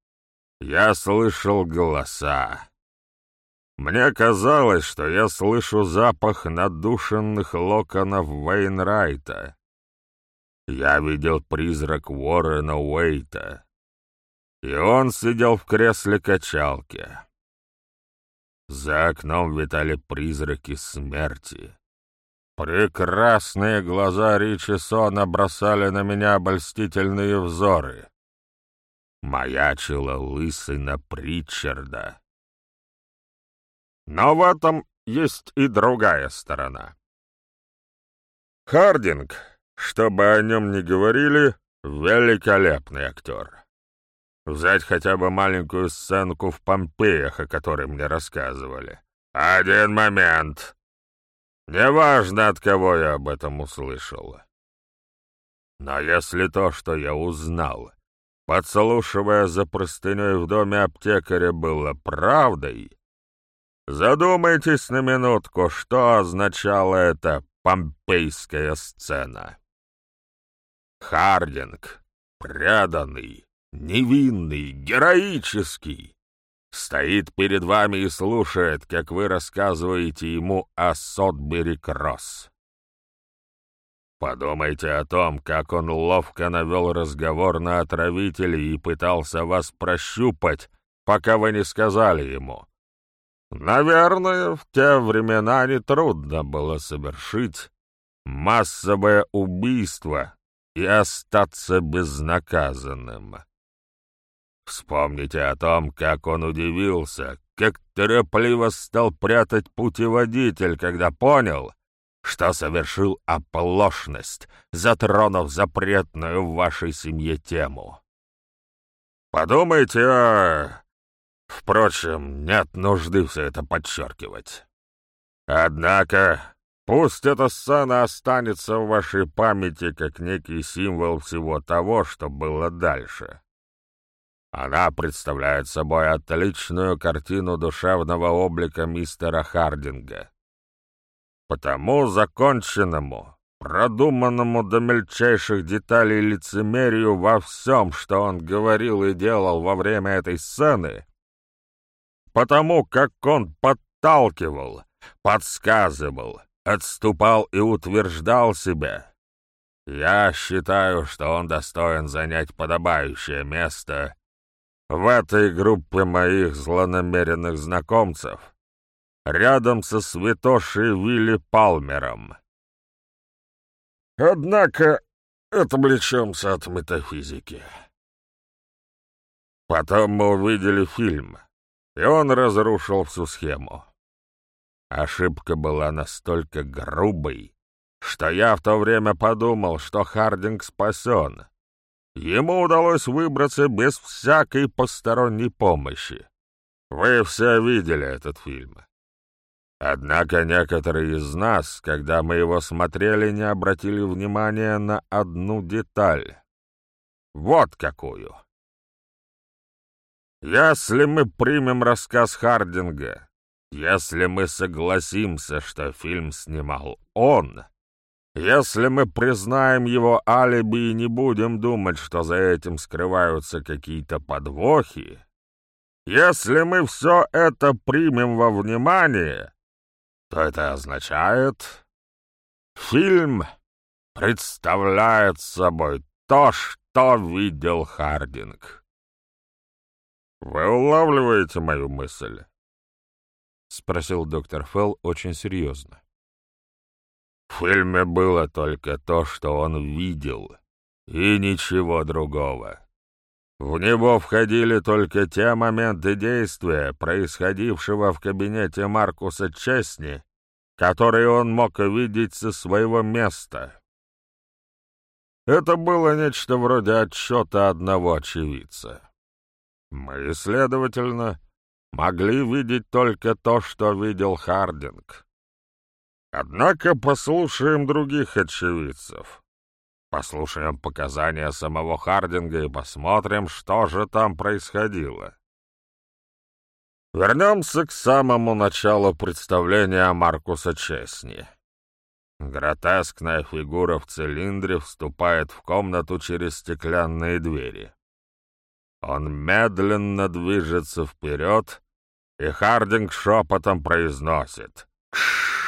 Speaker 1: Я слышал голоса. Мне казалось, что я слышу запах надушенных локонов Вейнрайта. Я видел призрак Уоррена Уэйта, и он сидел в кресле качалки. За окном витали призраки смерти. Прекрасные глаза Ричи Сона бросали на меня обольстительные взоры. Маячила лысина Притчарда. Но в этом есть и другая сторона. Хардинг, чтобы о нем не говорили, великолепный актер. Взять хотя бы маленькую сценку в Помпеях, о которой мне рассказывали. Один момент. Неважно, от кого я об этом услышал. Но если то, что я узнал, подслушивая за простыней в доме аптекаря, было правдой, задумайтесь на минутку, что означала эта помпейская сцена. Хардинг, преданный, невинный, героический, стоит перед вами и слушает, как вы рассказываете ему о Сотбери Кросс. Подумайте о том, как он ловко навел разговор на отравителей и пытался вас прощупать, пока вы не сказали ему. Наверное, в те времена нетрудно было совершить массовое убийство и остаться безнаказанным. Вспомните о том, как он удивился, как торопливо стал прятать путеводитель, когда понял, что совершил оплошность, затронув запретную в вашей семье тему. Подумайте о... Впрочем, нет нужды все это подчеркивать. Однако, пусть эта сцена останется в вашей памяти как некий символ всего того, что было дальше. Она представляет собой отличную картину душевного облика мистера Хардинга, Потому законченному, продуманному до мельчайших деталей лицемерию во всем, что он говорил и делал во время этой сцены, потому как он подталкивал, подсказывал, отступал и утверждал себя. Я считаю, что он достоин занять подобающее место в этой группе моих злонамеренных знакомцев, рядом со святошей Вилли Палмером. Однако отвлечемся от метафизики. Потом мы увидели фильм, и он разрушил всю схему. Ошибка была настолько грубой, что я в то время подумал, что Хардинг спасен. Ему удалось выбраться без всякой посторонней помощи. Вы все видели этот фильм. Однако некоторые из нас, когда мы его смотрели, не обратили внимания на одну деталь. Вот какую. Если мы примем рассказ Хардинга, если мы согласимся, что фильм снимал он, если мы признаем его алиби и не будем думать, что за этим скрываются какие-то подвохи, если мы все это примем во внимание, то это означает, фильм представляет собой то, что видел Хардинг. Вы улавливаете мою мысль? — спросил доктор Фелл очень серьезно. Фильме было только то, что он видел, и ничего другого. В него входили только те моменты действия, происходившего в кабинете Маркуса Честни, которые он мог видеть со своего места. Это было нечто вроде отчета одного очевидца. Мы, следовательно, могли видеть только то, что видел Хардинг. Однако послушаем других очевидцев. Послушаем показания самого Хардинга и посмотрим, что же там происходило. Вернемся к самому началу представления Маркуса Чесни. Гротескная фигура в цилиндре вступает в комнату через стеклянные двери. Он медленно движется вперед, и Хардинг шепотом произносит «Кш!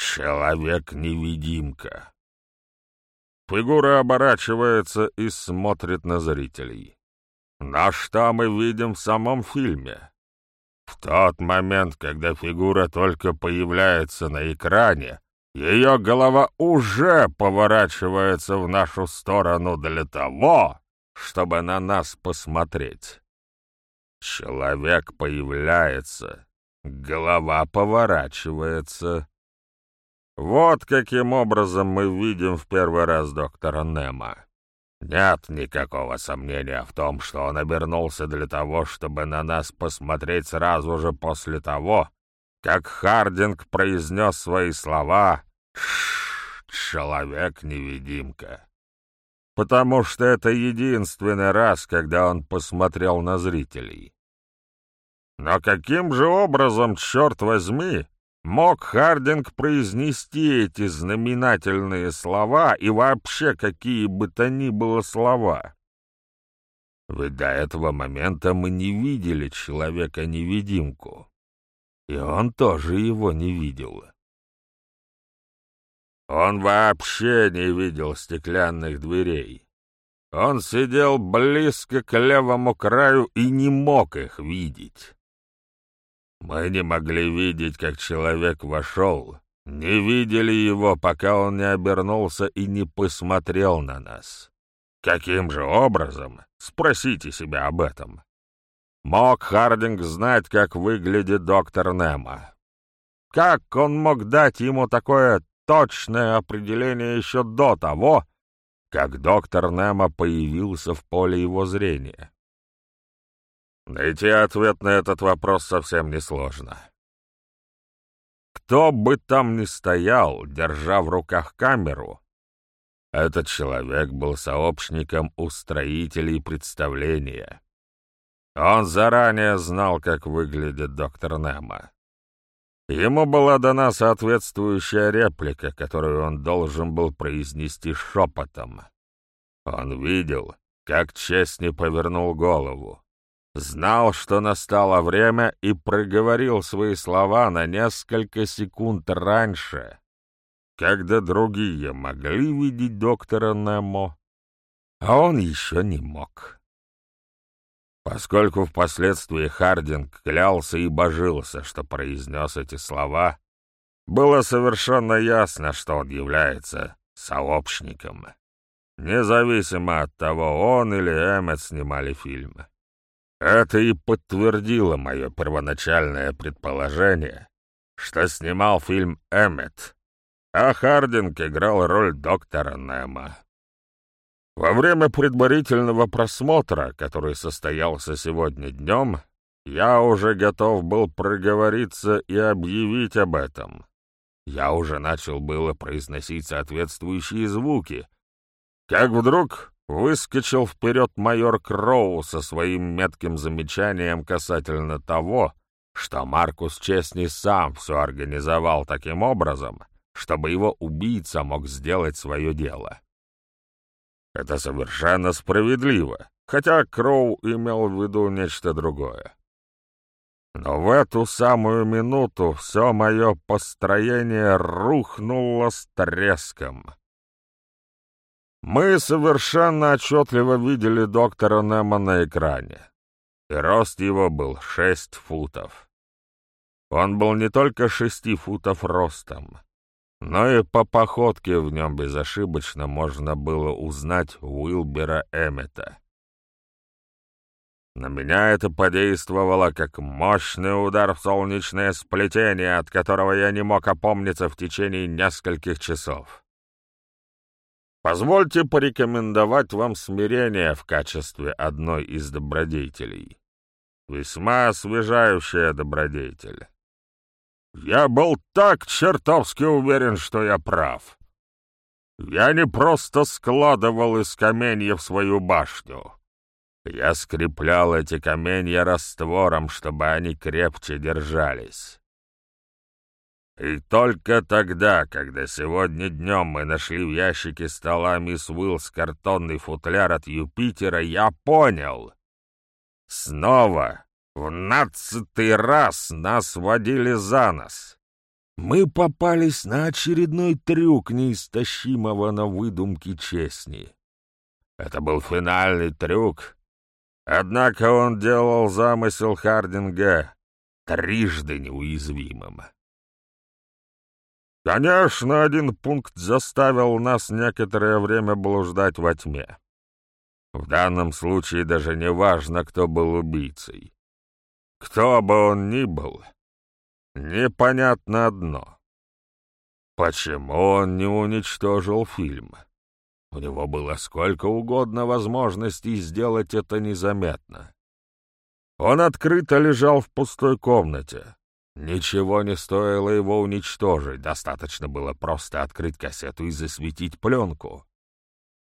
Speaker 1: Человек-невидимка». Фигура оборачивается и смотрит на зрителей. На что мы видим в самом фильме? В тот момент, когда фигура только появляется на экране, ее голова уже поворачивается в нашу сторону для того, чтобы на нас посмотреть. Человек появляется, голова поворачивается. Вот каким образом мы видим в первый раз доктора Немо. Нет никакого сомнения в том, что он обернулся для того, чтобы на нас посмотреть сразу же после того, как Хардинг произнес свои слова «Человек-невидимка». Потому что это единственный раз, когда он посмотрел на зрителей. Но каким же образом, черт возьми, мог Хардинг произнести эти знаменательные слова и вообще какие бы то ни было слова? Ведь до этого момента мы не видели человека-невидимку, и он тоже его не видел. Он вообще не видел стеклянных дверей. Он сидел близко к левому краю и не мог их видеть. Мы не могли видеть, как человек вошел, не видели его, пока он не обернулся и не посмотрел на нас. Каким же образом? Спросите себя об этом. Мог Хардинг знать, как выглядит доктор Немо? Как он мог дать ему такое точное определение еще до того, как доктор Немо появился в поле его зрения? Найти ответ на этот вопрос совсем несложно. Кто бы там ни стоял, держа в руках камеру, этот человек был сообщником устроителей представления. Он заранее знал, как выглядит доктор Немо. Ему была дана соответствующая реплика, которую он должен был произнести шепотом. Он видел, как Честни повернул голову, знал, что настало время, и проговорил свои слова на несколько секунд раньше, когда другие могли видеть доктора Немо, а он еще не мог. Поскольку впоследствии Хардинг клялся и божился, что произнес эти слова, было совершенно ясно, что он является сообщником, независимо от того, он или Эммет снимали фильмы. Это и подтвердило мое первоначальное предположение, что снимал фильм Эммет, а Хардинг играл роль доктора Немо. Во время предварительного просмотра, который состоялся сегодня днем, я уже готов был проговориться и объявить об этом. Я уже начал было произносить соответствующие звуки, как вдруг выскочил вперед майор Кроу со своим метким замечанием касательно того, что Маркус Честни сам все организовал таким образом, чтобы его убийца мог сделать свое дело. Это совершенно справедливо, хотя Кроу имел в виду нечто другое. Но в эту самую минуту все мое построение рухнуло с треском — мы совершенно отчетливо видели доктора Немо на экране, и рост его был шесть футов. Он был не только шести футов ростом, но и по походке в нем безошибочно можно было узнать Уилбера Эммета. На меня это подействовало как мощный удар в солнечное сплетение, от которого я не мог опомниться в течение нескольких часов. Позвольте порекомендовать вам смирение в качестве одной из добродетелей. Весьма освежающая добродетель. Я был так чертовски уверен, что я прав. Я не просто складывал из каменьев свою башню. Я скреплял эти каменья раствором, чтобы они крепче держались. И только тогда, когда сегодня днем мы нашли в ящике стола мисс Уиллс картонный футляр от Юпитера, я понял. Снова, в нацатый раз нас водили за нос. Мы попались на очередной трюк неистощимого на выдумке честни. Это был финальный трюк, однако он делал замысел Хардинга трижды неуязвимым. Конечно, один пункт заставил нас некоторое время блуждать во тьме. В данном случае даже не важно, кто был убийцей. Кто бы он ни был, непонятно одно. Почему он не уничтожил фильм? У него было сколько угодно возможностей сделать это незаметно. Он открыто лежал в пустой комнате. Ничего не стоило его уничтожить, достаточно было просто открыть кассету и засветить пленку.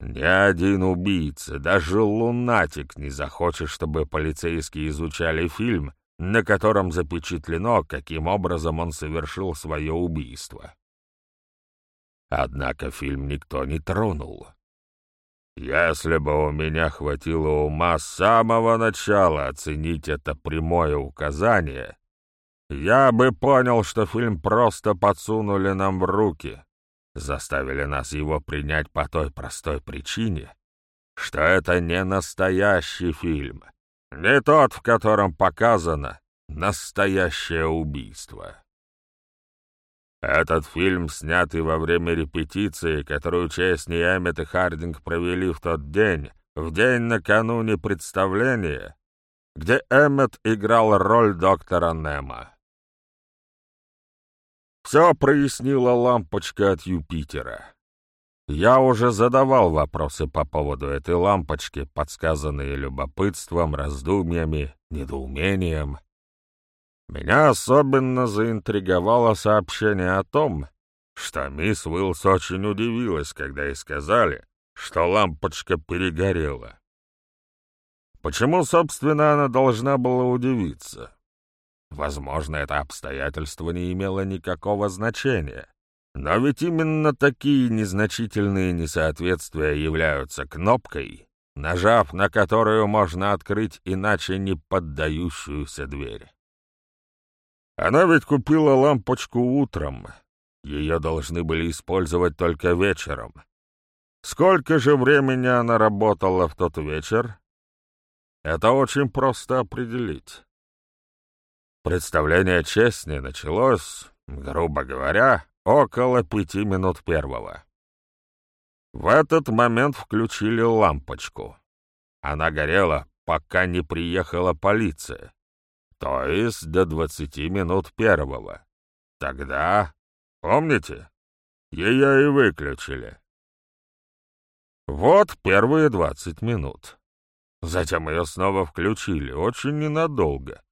Speaker 1: Ни один убийца, даже лунатик не захочет, чтобы полицейские изучали фильм, на котором запечатлено, каким образом он совершил свое убийство. Однако фильм никто не тронул. Если бы у меня хватило ума с самого начала оценить это прямое указание, я бы понял, что фильм просто подсунули нам в руки, заставили нас его принять по той простой причине, что это не настоящий фильм, не тот, в котором показано настоящее убийство. Этот фильм, снятый во время репетиции, которую Честни, Эммет и Хардинг провели в тот день, в день накануне представления, где Эммет играл роль доктора Немо. Все прояснила лампочка от Юпитера. Я уже задавал вопросы по поводу этой лампочки, подсказанные любопытством, раздумьями, недоумением. Меня особенно заинтриговало сообщение о том, что мисс Уиллс очень удивилась, когда ей сказали, что лампочка перегорела. Почему, собственно, она должна была удивиться? Возможно, это обстоятельство не имело никакого значения. Но ведь именно такие незначительные несоответствия являются кнопкой, нажав на которую можно открыть иначе не поддающуюся дверь. Она ведь купила лампочку утром. Ее должны были использовать только вечером. Сколько же времени она работала в тот вечер? Это очень просто определить. Представление честни началось, грубо говоря, около пяти минут первого. В этот момент включили лампочку. Она горела, пока не приехала полиция то есть до двадцати минут первого. Тогда, помните, ее и выключили. Вот первые двадцать минут. Затем ее снова включили, очень ненадолго,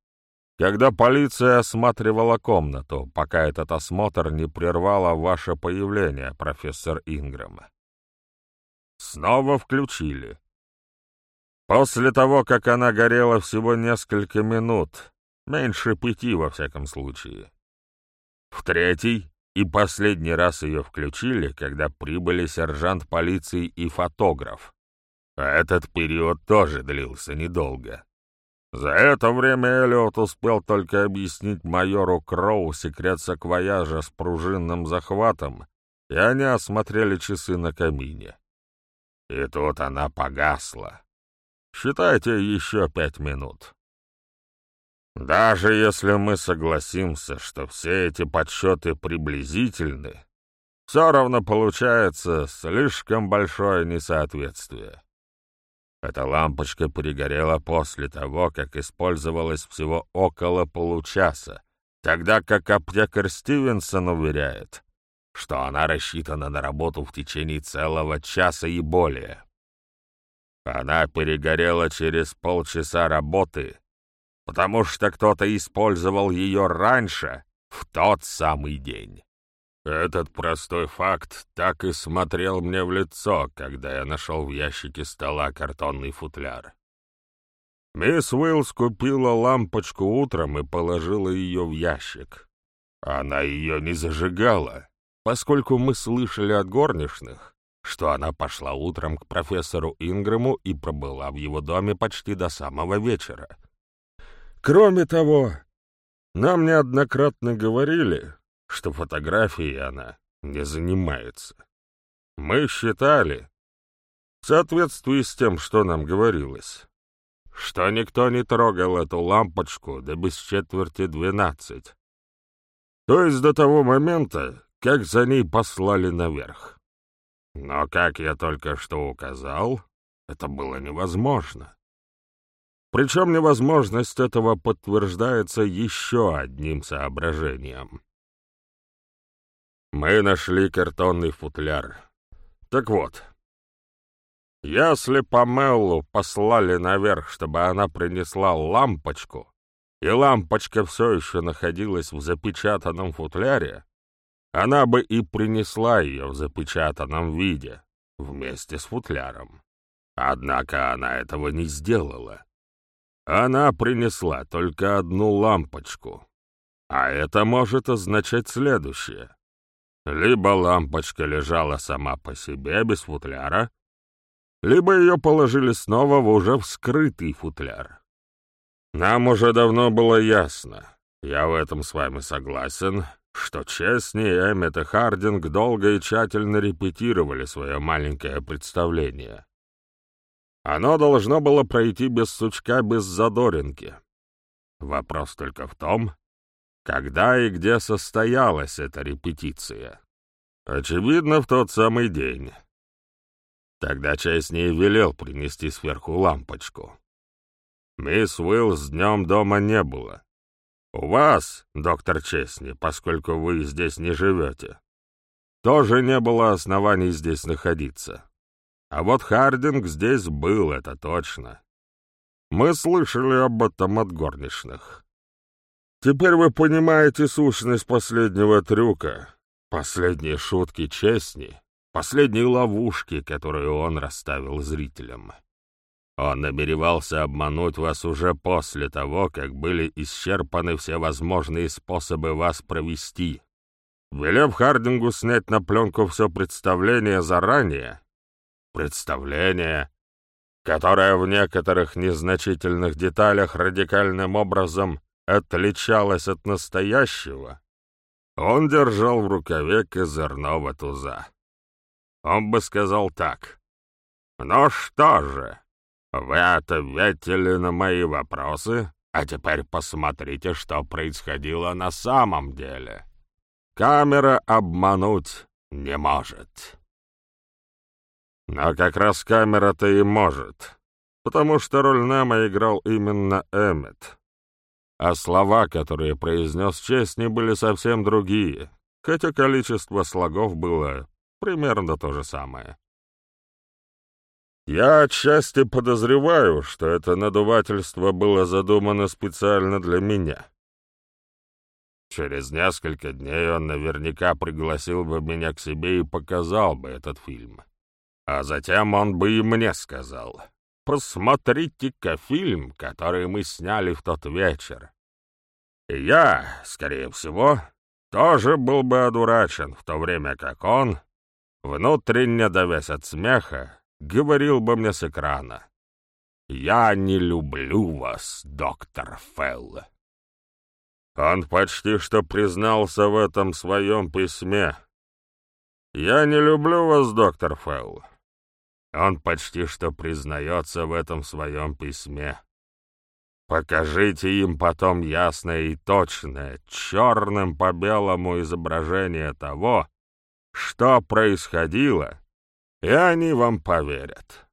Speaker 1: когда полиция осматривала комнату, пока этот осмотр не прервало ваше появление, профессор Ингрэм. Снова включили. После того, как она горела всего несколько минут, Меньше пяти, во всяком случае. В третий и последний раз ее включили, когда прибыли сержант полиции и фотограф. А этот период тоже длился недолго. За это время Эллиот успел только объяснить майору Кроу секрет саквояжа с пружинным захватом, и они осмотрели часы на камине. И тут она погасла. Считайте еще пять минут. Даже если мы согласимся, что все эти подсчеты приблизительны, все равно получается слишком большое несоответствие. Эта лампочка перегорела после того, как использовалась всего около получаса, тогда как аптекарь Стивенсон уверяет, что она рассчитана на работу в течение целого часа и более. Она перегорела через полчаса работы, потому что кто-то использовал ее раньше, в тот самый день. Этот простой факт так и смотрел мне в лицо, когда я нашел в ящике стола картонный футляр. Мисс Уиллс купила лампочку утром и положила ее в ящик. Она ее не зажигала, поскольку мы слышали от горничных, что она пошла утром к профессору Ингрэму и пробыла в его доме почти до самого вечера. Кроме того, нам неоднократно говорили, что фотографией она не занимается. Мы считали, в соответствии с тем, что нам говорилось, что никто не трогал эту лампочку до без четверти двенадцать, то есть до того момента, как за ней послали наверх. Но, как я только что указал, это было невозможно. Причем невозможность этого подтверждается еще одним соображением. Мы нашли картонный футляр. Так вот, если Памеллу послали наверх, чтобы она принесла лампочку, и лампочка все еще находилась в запечатанном футляре, она бы и принесла ее в запечатанном виде, вместе с футляром. Однако она этого не сделала. Она принесла только одну лампочку. А это может означать следующее. Либо лампочка лежала сама по себе, без футляра, либо ее положили снова в уже вскрытый футляр. Нам уже давно было ясно, я в этом с вами согласен, что Честни, Эммет и Хардинг долго и тщательно репетировали свое маленькое представление. Оно должно было пройти без сучка, без задоринки. Вопрос только в том, когда и где состоялась эта репетиция. Очевидно, в тот самый день. Тогда Честни велел принести сверху лампочку. Мисс Уиллс днем дома не было. У вас, доктор Честни, поскольку вы здесь не живете, тоже не было оснований здесь находиться. А вот Хардинг здесь был, это точно. Мы слышали об этом от горничных. Теперь вы понимаете сущность последнего трюка, последней шутки Честни, последней ловушки, которую он расставил зрителям. Он намеревался обмануть вас уже после того, как были исчерпаны все возможные способы вас провести. Велев Хардингу снять на пленку все представление заранее, представление, которое в некоторых незначительных деталях радикальным образом отличалось от настоящего, он держал в рукаве козырного туза. Он бы сказал так. «Ну что же, вы ответили на мои вопросы, а теперь посмотрите, что происходило на самом деле. Камера обмануть не может. Но как раз камера-то и может, потому что роль Немо играл именно Эммет. А слова, которые произнес Честни, были совсем другие, хотя количество слогов было примерно то же самое. Я отчасти подозреваю, что это надувательство было задумано специально для меня. Через несколько дней он наверняка пригласил бы меня к себе и показал бы этот фильм. А затем он бы и мне сказал, «Посмотрите-ка фильм, который мы сняли в тот вечер». И я, скорее всего, тоже был бы одурачен, в то время как он, внутренне давясь от смеха, говорил бы мне с экрана. «Я не люблю вас, доктор Фелл». Он почти что признался в этом своем письме. «Я не люблю вас, доктор Фелл». Он почти что признается в этом своем письме. Покажите им потом ясное и точное, черным по белому изображение того, что происходило и они вам поверят.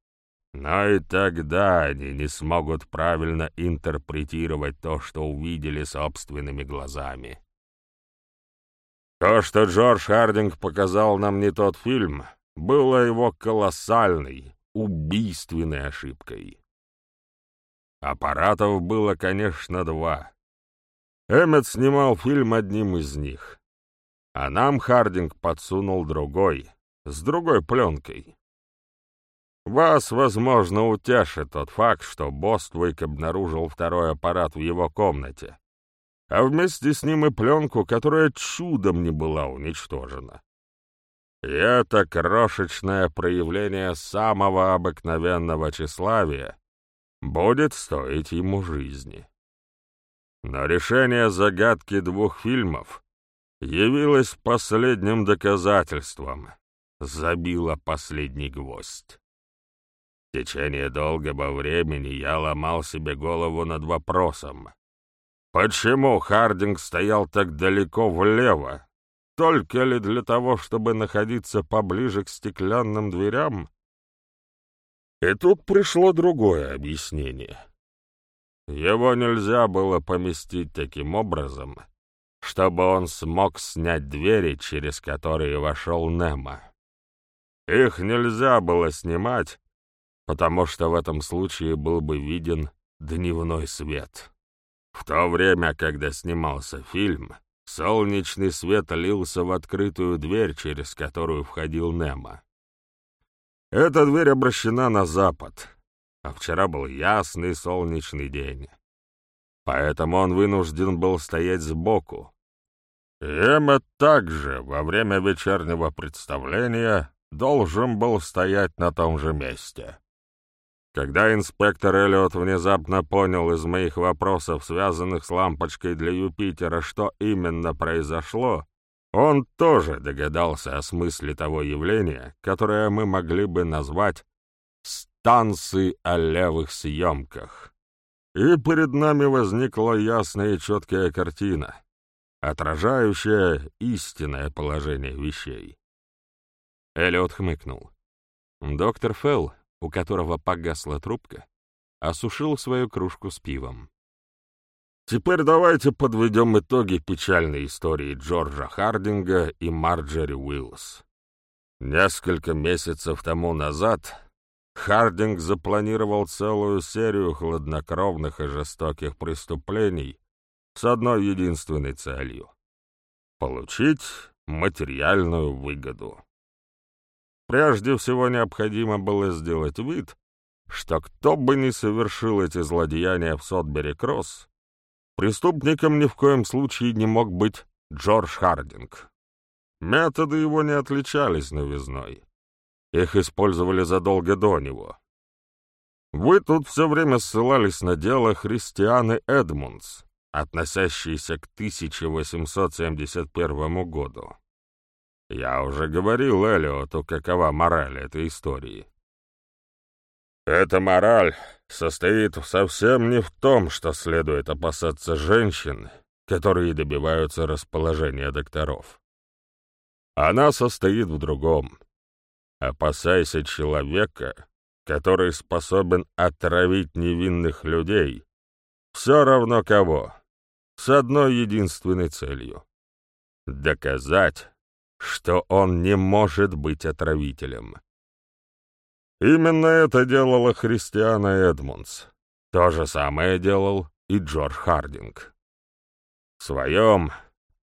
Speaker 1: Но и тогда они не смогут правильно интерпретировать то, что увидели собственными глазами. То, что Джордж Хардинг показал нам не тот фильм, было его колоссальной, убийственной ошибкой. Аппаратов было, конечно, два. Эммет снимал фильм одним из них, а нам Хардинг подсунул другой — с другой пленкой. Вас, возможно, утешит тот факт, что Боствейк обнаружил второй аппарат в его комнате, а вместе с ним и пленку, которая чудом не была уничтожена. И это крошечное проявление самого обыкновенного тщеславия будет стоить ему жизни. Но решение загадки двух фильмов явилось последним доказательством, забила последний гвоздь. В течение долгого времени я ломал себе голову над вопросом, почему Хардинг стоял так далеко влево, только ли для того, чтобы находиться поближе к стеклянным дверям? И тут пришло другое объяснение. его нельзя было поместить таким образом, чтобы он смог снять двери, через которые вошел Немо. Их нельзя было снимать, потому что в этом случае был бы виден дневной свет. В то время, когда снимался фильм, солнечный свет лился в открытую дверь, через которую входил Немо. Эта дверь обращена на запад, а вчера был ясный солнечный день. Поэтому он вынужден был стоять сбоку. Эммет также во время вечернего представления должен был стоять на том же месте. Когда инспектор Эллиот внезапно понял из моих вопросов, связанных с лампочкой для Юпитера, что именно произошло, он тоже догадался о смысле того явления, которое мы могли бы назвать «станции о левых съемках». И перед нами возникла ясная и четкая картина, отражающая истинное положение вещей.
Speaker 2: Эллиот хмыкнул. Доктор Фелл у которого погасла трубка, осушил свою кружку с пивом.
Speaker 1: Теперь давайте подведем итоги печальной истории Джорджа Хардинга и Марджери Уиллс. Несколько месяцев тому назад Хардинг запланировал целую серию хладнокровных и жестоких преступлений с одной единственной целью — получить материальную выгоду. Прежде всего необходимо было сделать вид, что кто бы ни совершил эти злодеяния в Сотбери-Кросс, преступником ни в коем случае не мог быть Джордж Хардинг. Методы его не отличались новизной. Их использовали задолго до него. Вы тут все время ссылались на дело Христианы Эдмундс, относящееся к 1871 году. Я уже говорил Элиоту, какова мораль этой истории. Эта мораль состоит совсем не в том, что следует опасаться женщин, которые добиваются расположения докторов. Она состоит в другом. Опасайся человека, который способен отравить невинных людей, все равно кого, с одной единственной целью — доказать, что он не может быть отравителем. Именно это делала Христиана Эдмундс. То же самое делал и Джордж Хардинг. В своем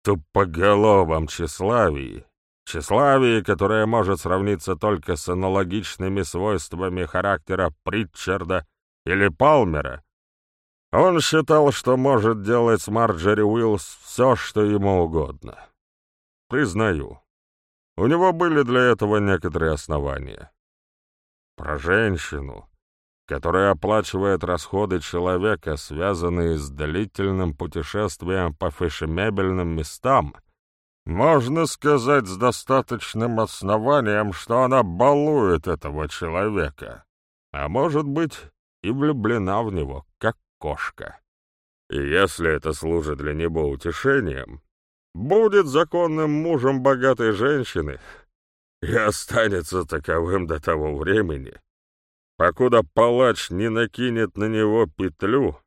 Speaker 1: тупоголовом тщеславии, тщеславии, которое может сравниться только с аналогичными свойствами характера Притчарда или Палмера, он считал, что может делать с Марджери Уиллс все, что ему угодно. Признаю, у него были для этого некоторые основания. Про женщину, которая оплачивает расходы человека, связанные с длительным путешествием по фешемебельным местам, можно сказать с достаточным основанием, что она балует этого человека, а может быть и влюблена в него, как кошка. И если это служит для него утешением, будет законным мужем богатой женщины и останется таковым до того времени, покуда палач не накинет на него петлю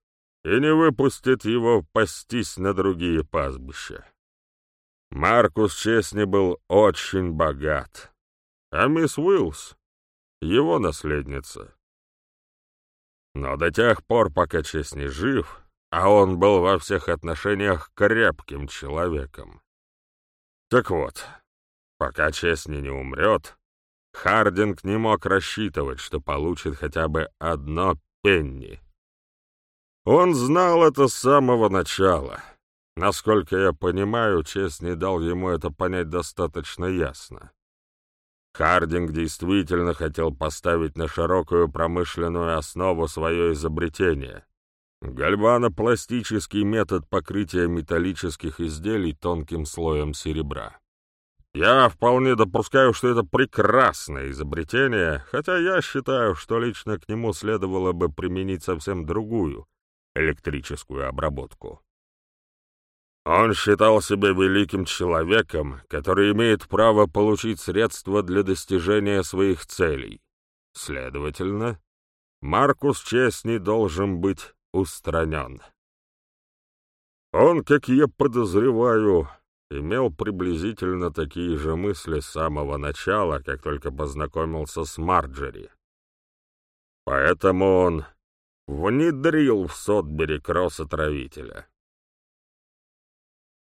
Speaker 1: и не выпустит его пастись на другие пастбища. Маркус Честни был очень богат, а мисс Уиллс — его наследница. Но до тех пор, пока Честни жив, а он был во всех отношениях крепким человеком. Так вот, пока Честни не умрет, Хардинг не мог рассчитывать, что получит хотя бы одно пенни. Он знал это с самого начала. Насколько я понимаю, Честни дал ему это понять достаточно ясно. Хардинг действительно хотел поставить на широкую промышленную основу свое изобретение, Гальванопластический метод покрытия металлических изделий тонким слоем серебра. Я вполне допускаю, что это прекрасное изобретение, хотя я считаю, что лично к нему следовало бы применить совсем другую электрическую обработку. Он считал себя великим человеком, который имеет право получить средства для достижения своих целей. Следовательно, Маркус Честни должен быть устранен. Он, как я подозреваю, имел приблизительно такие же мысли с самого начала, как только познакомился с Марджери. Поэтому он внедрил в Сотбери кросс-отравителя.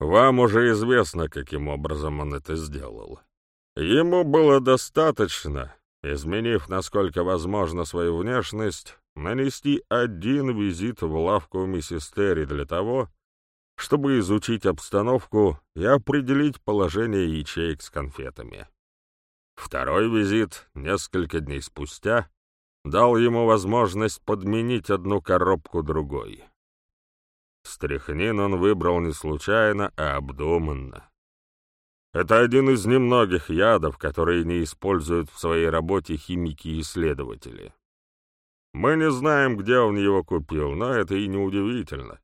Speaker 1: Вам уже известно, каким образом он это сделал. Ему было достаточно, изменив, насколько возможно, свою внешность, нанести один визит в лавку миссис Терри для того, чтобы изучить обстановку и определить положение ячеек с конфетами. Второй визит, несколько дней спустя, дал ему возможность подменить одну коробку другой. Стряхнин он выбрал не случайно, а обдуманно. Это один из немногих ядов, которые не используют в своей работе химики и исследователи. Мы не знаем, где он его купил, но это и не удивительно,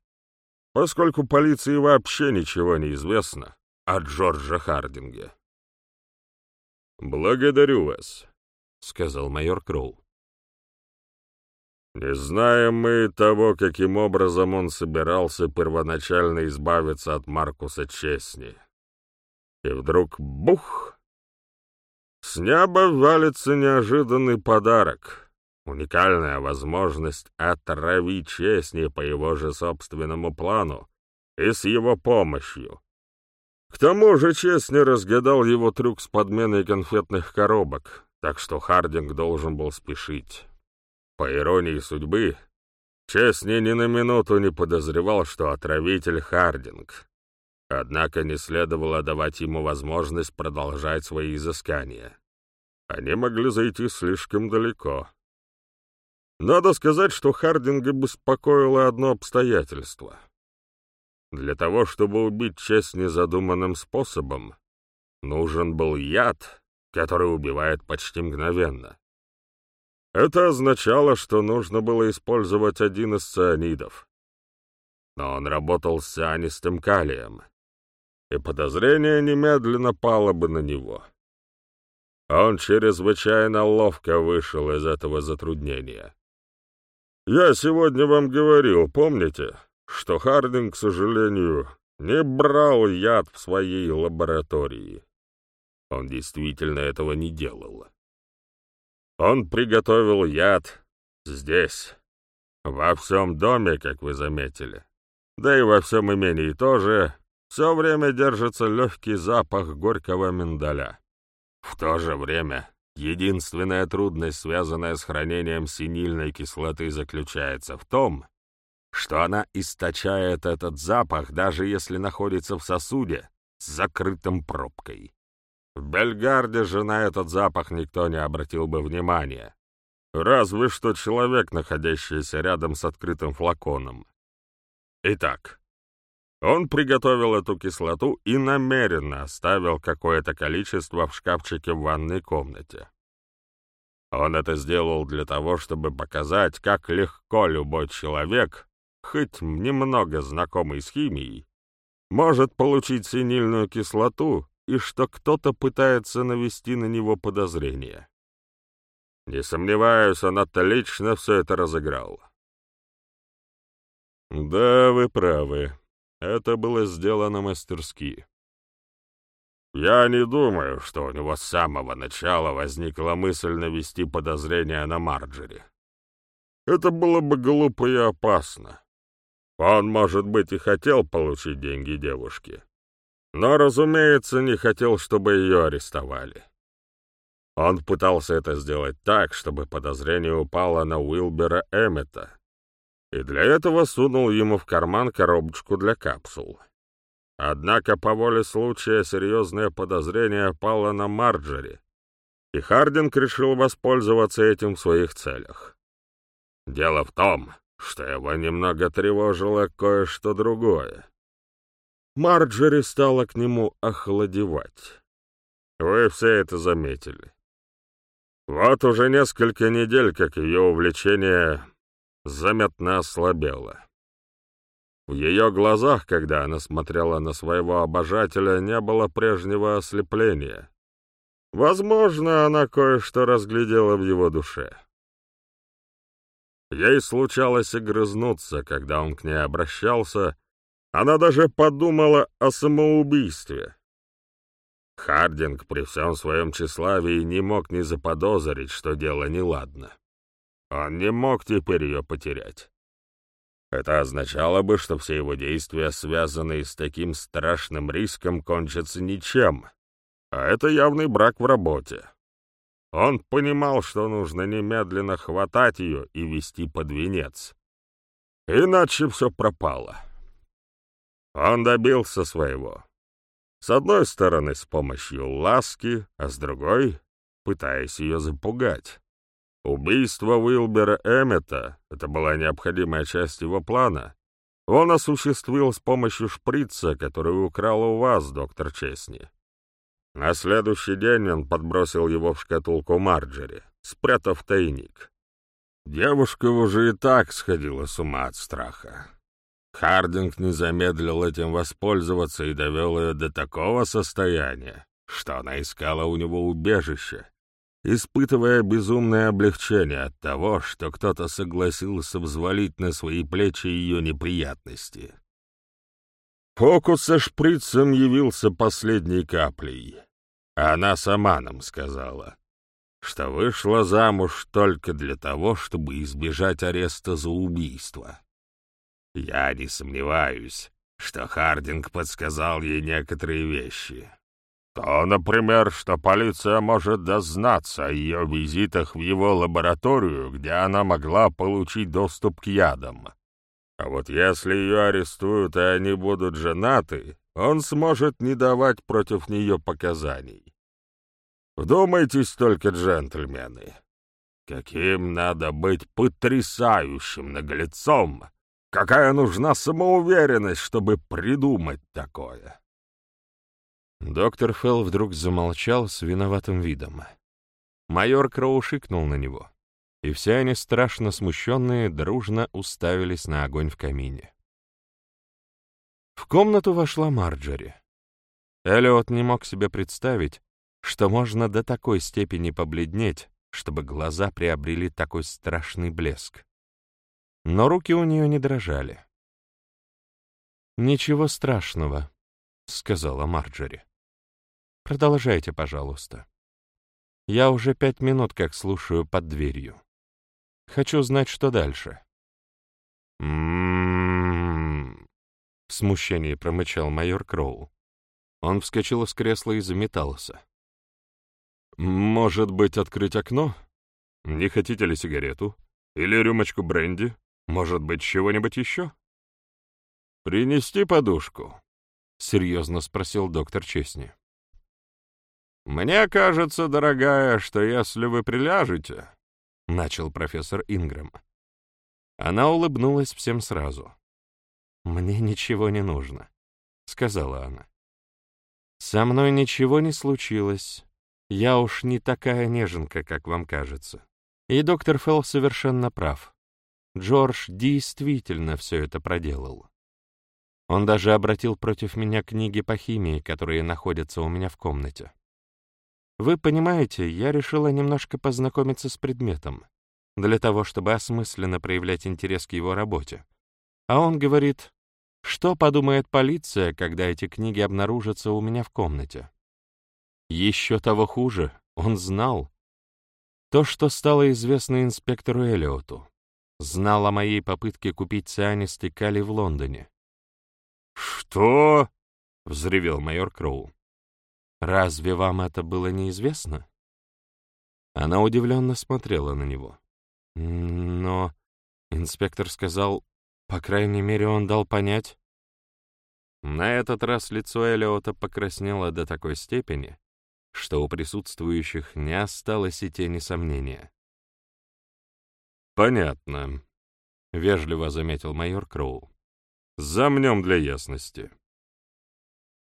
Speaker 1: поскольку полиции вообще ничего не известно о Джорджа Хардинге. «Благодарю вас», — сказал майор Кроу. Не знаем мы того, каким образом он собирался первоначально избавиться от Маркуса Честни. И вдруг — бух! С неба валится неожиданный подарок. Уникальная возможность отравить Честни по его же собственному плану и с его помощью. К тому же Честни разгадал его трюк с подменой конфетных коробок, так что Хардинг должен был спешить. По иронии судьбы, Честни ни на минуту не подозревал, что отравитель Хардинг. Однако не следовало давать ему возможность продолжать свои изыскания. Они могли зайти слишком далеко. Надо сказать, что Хардинга беспокоило одно обстоятельство. Для того, чтобы убить честь незадуманным способом, нужен был яд, который убивает почти мгновенно. Это означало, что нужно было использовать один из цианидов. Но он работал с цианистым калием, и подозрение немедленно пало бы на него. Он чрезвычайно ловко вышел из этого затруднения. Я сегодня вам говорил, помните, что Хардинг, к сожалению, не брал яд в своей лаборатории. Он действительно этого не делал. Он приготовил яд здесь, во всем доме, как вы заметили. Да и во всем имении тоже все время держится легкий запах горького миндаля. В то же время единственная трудность, связанная с хранением синильной кислоты, заключается в том, что она источает этот запах, даже если находится в сосуде с закрытым пробкой. В Бельгарде же на этот запах никто не обратил бы внимания. Разве что человек, находящийся рядом с открытым флаконом. Итак, он приготовил эту кислоту и намеренно оставил какое-то количество в шкафчике в ванной комнате. Он это сделал для того, чтобы показать, как легко любой человек, хоть немного знакомый с химией, может получить синильную кислоту и что кто-то пытается навести на него подозрения. Не сомневаюсь, он отлично все это разыграл. Да, вы правы. Это было сделано мастерски. Я не думаю, что у него с самого начала возникла мысль навести подозрения на Марджери. Это было бы глупо и опасно. Он, может быть, и хотел получить деньги девушки но, разумеется, не хотел, чтобы ее арестовали. Он пытался это сделать так, чтобы подозрение упало на Уилбера Эммета, и для этого сунул ему в карман коробочку для капсул. Однако по воле случая серьезное подозрение пало на Марджери, и Хардинг решил воспользоваться этим в своих целях. Дело в том, что его немного тревожило кое-что другое. Марджери стала к нему охладевать. Вы все это заметили. Вот уже несколько недель, как ее увлечение заметно ослабело. В ее глазах, когда она смотрела на своего обожателя, не было прежнего ослепления. Возможно, она кое-что разглядела в его душе. Ей случалось огрызнуться, когда он к ней обращался, она даже подумала о самоубийстве. Хардинг при всем своем тщеславии не мог не заподозрить, что дело неладно. Он не мог теперь ее потерять. Это означало бы, что все его действия, связанные с таким страшным риском, кончатся ничем, а это явный брак в работе. Он понимал, что нужно немедленно хватать ее и вести под венец. Иначе все пропало. Он добился своего. С одной стороны, с помощью ласки, а с другой — пытаясь ее запугать. Убийство Уилбера Эммета — это была необходимая часть его плана. Он осуществил с помощью шприца, который украл у вас, доктор Честни. На следующий день он подбросил его в шкатулку Марджери, спрятав тайник. Девушка уже и так сходила с ума от страха. Хардинг не замедлил этим воспользоваться и довел ее до такого состояния, что она искала у него убежище, испытывая безумное облегчение от того, что кто-то согласился взвалить на свои плечи ее неприятности. Фокус со шприцем явился последней каплей. Она сама нам сказала, что вышла замуж только для того, чтобы избежать ареста за убийство. Я не сомневаюсь, что Хардинг подсказал ей некоторые вещи. То, например, что полиция может дознаться о ее визитах в его лабораторию, где она могла получить доступ к ядам. А вот если ее арестуют и они будут женаты, он сможет не давать против нее показаний. Вдумайтесь только, джентльмены, каким надо быть потрясающим наглецом, какая нужна самоуверенность, чтобы придумать такое.
Speaker 2: Доктор Фелл вдруг замолчал с виноватым видом. Майор Кроу шикнул на него и все они, страшно смущенные, дружно уставились на огонь в камине. В комнату вошла Марджори. Эллиот не мог себе представить, что можно до такой степени побледнеть, чтобы глаза приобрели такой страшный блеск. Но руки у нее не дрожали. «Ничего страшного», — сказала Марджори. «Продолжайте, пожалуйста. Я уже пять минут как слушаю под дверью. Хочу знать, что дальше.
Speaker 1: «М-м-м...»
Speaker 2: В смущении промычал майор Кроу. Он вскочил из кресла и заметался.
Speaker 1: «Может быть, открыть окно? Не хотите ли сигарету? Или рюмочку бренди? Может быть, чего-нибудь еще?» «Принести подушку?» — серьезно спросил доктор Честни. «Мне кажется, дорогая, что если вы приляжете, — начал профессор Ингрэм. Она улыбнулась всем сразу.
Speaker 2: «Мне ничего не нужно», — сказала она. «Со мной ничего не случилось. Я уж не такая неженка, как вам кажется. И доктор Фелл совершенно прав. Джордж действительно все это проделал. Он даже обратил против меня книги по химии, которые находятся у меня в комнате. Вы понимаете, я решила немножко познакомиться с предметом, для того, чтобы осмысленно проявлять интерес к его работе. А он говорит, что подумает полиция, когда эти книги обнаружатся у меня в комнате? Еще того хуже, он знал. То, что стало известно инспектору Эллиоту. Знал о моей попытке купить цианистый калий в Лондоне.
Speaker 1: «Что?»
Speaker 2: — взревел майор Кроу. Разве вам это было неизвестно? Она удивленно смотрела на него. Но инспектор сказал, по крайней мере, он дал понять. На этот раз лицо Элиота покраснело до такой степени, что у присутствующих не осталось и тени сомнения.
Speaker 1: «Понятно», — вежливо заметил майор Кроу. «Замнем для ясности.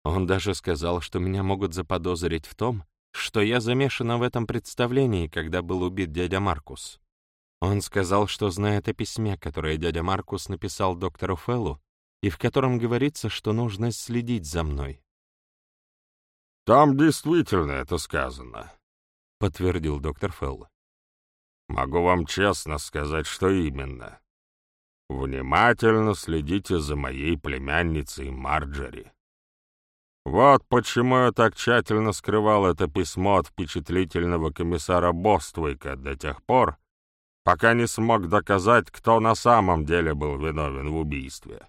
Speaker 2: Он даже сказал, что меня могут заподозрить в том, что я замешана в этом представлении, когда был убит дядя Маркус. Он сказал, что знает о письме, которое дядя Маркус написал доктору Феллу, и в котором говорится, что нужно следить за мной.
Speaker 1: «Там действительно это сказано», —
Speaker 2: подтвердил доктор Фелл.
Speaker 1: Могу вам честно сказать, что именно. Внимательно следите за моей племянницей Марджери. Вот почему я так тщательно скрывал это письмо от впечатлительного комиссара Боствейка до тех пор, пока не смог доказать, кто на самом деле был виновен в убийстве.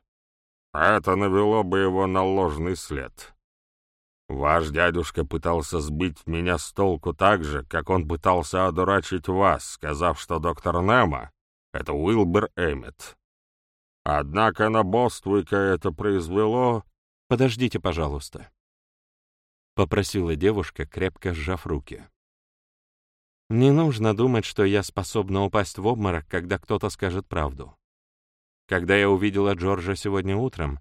Speaker 1: Это навело бы его на ложный след. Ваш дядюшка пытался сбить меня с толку так же, как он пытался одурачить вас, сказав, что доктор Немо — это Уилбер Эммет. Однако на Боствика это произвело...
Speaker 2: «Подождите, пожалуйста», — попросила девушка, крепко сжав руки. «Не нужно думать, что я способна упасть в обморок, когда кто-то скажет правду. Когда я увидела Джорджа сегодня утром,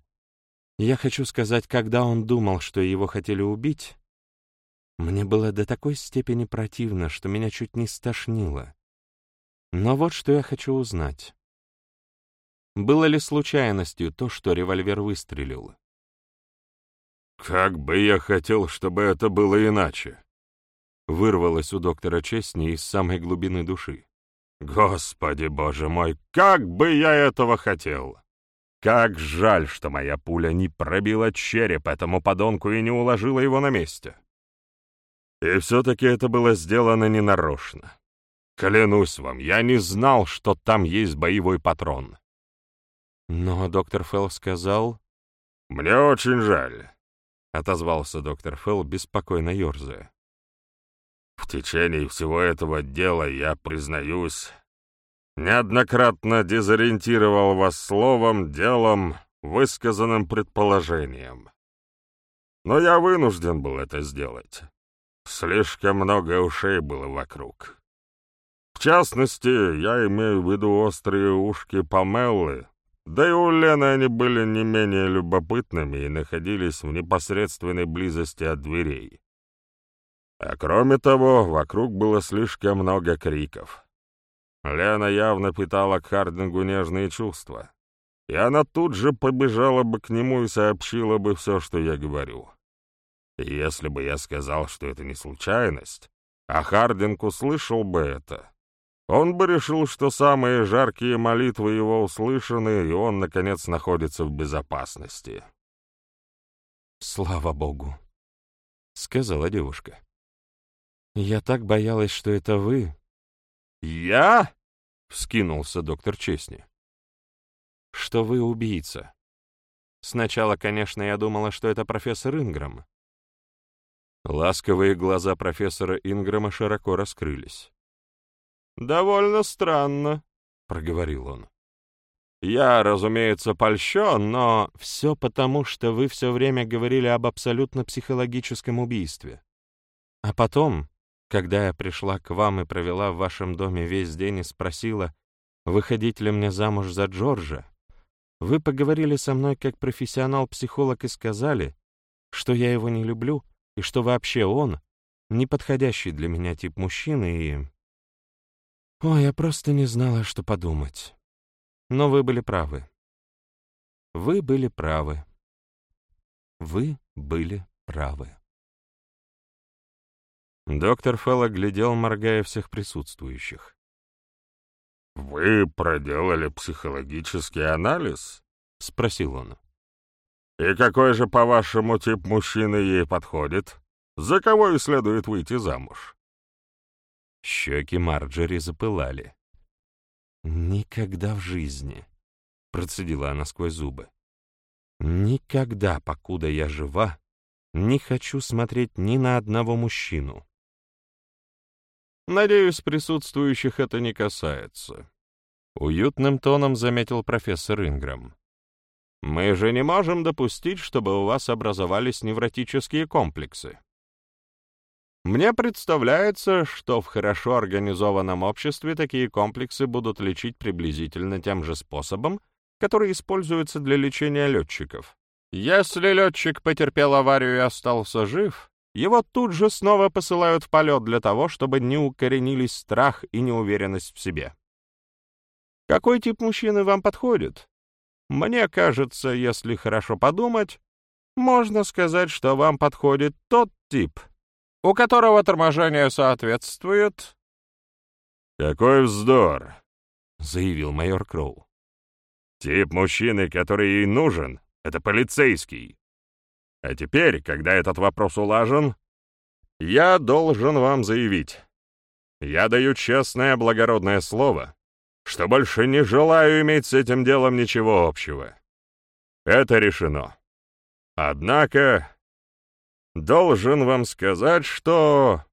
Speaker 2: я хочу сказать, когда он думал, что его хотели убить, мне было до такой степени противно, что меня чуть не стошнило. Но вот что я хочу узнать. Было ли случайностью то, что револьвер выстрелил?
Speaker 1: «Как бы я хотел, чтобы это было иначе!» Вырвалось у доктора Честни из самой глубины души. «Господи, боже мой, как бы я этого хотел! Как жаль, что моя пуля не пробила череп этому подонку и не уложила его на месте!» И все-таки это было сделано ненарочно. Клянусь вам, я не знал, что там есть боевой патрон.
Speaker 2: Но доктор Фелл сказал...
Speaker 1: «Мне очень жаль», —
Speaker 2: отозвался доктор Фелл, беспокойно ерзая.
Speaker 1: «В течение всего этого дела, я признаюсь, неоднократно дезориентировал вас словом, делом, высказанным предположением. Но я вынужден был это сделать. Слишком много ушей было вокруг. В частности, я имею в виду острые ушки Памеллы, да и у Лены они были не менее любопытными и находились в непосредственной близости от дверей. А кроме того, вокруг было слишком много криков. Лена явно питала к Хардингу нежные чувства, и она тут же побежала бы к нему и сообщила бы все, что я говорю. И если бы я сказал, что это не случайность, а Хардинг услышал бы это, он бы решил, что самые жаркие молитвы его услышаны, и он, наконец, находится в безопасности.
Speaker 2: «Слава Богу!» — сказала девушка. «Я так боялась, что это вы».
Speaker 1: «Я?»
Speaker 2: — вскинулся доктор Честни. «Что вы убийца. Сначала, конечно, я думала, что это профессор Инграм». Ласковые глаза профессора Инграма широко раскрылись.
Speaker 1: «Довольно странно», — проговорил он. «Я, разумеется, польщен, но
Speaker 2: все потому, что вы все время говорили об абсолютно психологическом убийстве. А потом, когда я пришла к вам и провела в вашем доме весь день и спросила, выходить ли мне замуж за Джорджа, вы поговорили со мной как профессионал-психолог и сказали, что я его не люблю и что вообще он — неподходящий для меня тип мужчины и о, я просто не знала, что подумать. Но вы были правы. Вы были правы. Вы были правы. Доктор Фелл глядел, моргая всех присутствующих.
Speaker 1: «Вы проделали психологический анализ?» — спросил он. «И какой же, по-вашему, тип мужчины ей подходит? За кого и следует выйти замуж?»
Speaker 2: Щеки Марджери запылали. «Никогда в жизни», — процедила она сквозь зубы, «никогда, покуда я жива, не хочу смотреть ни на одного мужчину».
Speaker 1: «Надеюсь, присутствующих это не касается», — уютным тоном заметил профессор Инграм. «Мы же не можем допустить, чтобы у вас образовались невротические комплексы. Мне представляется, что в хорошо организованном обществе такие комплексы будут лечить приблизительно тем же способом, который используется для лечения летчиков. Если летчик потерпел аварию и остался жив, его тут же снова посылают в полет для того, чтобы не укоренились страх и неуверенность в себе. Какой тип мужчины вам подходит? Мне кажется, если хорошо подумать, можно сказать, что вам подходит тот тип — у которого торможение соответствует «Какой вздор!»
Speaker 2: — заявил майор Кроу.
Speaker 1: «Тип мужчины, который ей нужен, — это полицейский. А теперь, когда этот вопрос улажен, я должен вам заявить. Я даю честное благородное слово, что больше не желаю иметь с этим делом ничего общего. Это решено. Однако, должен вам сказать, что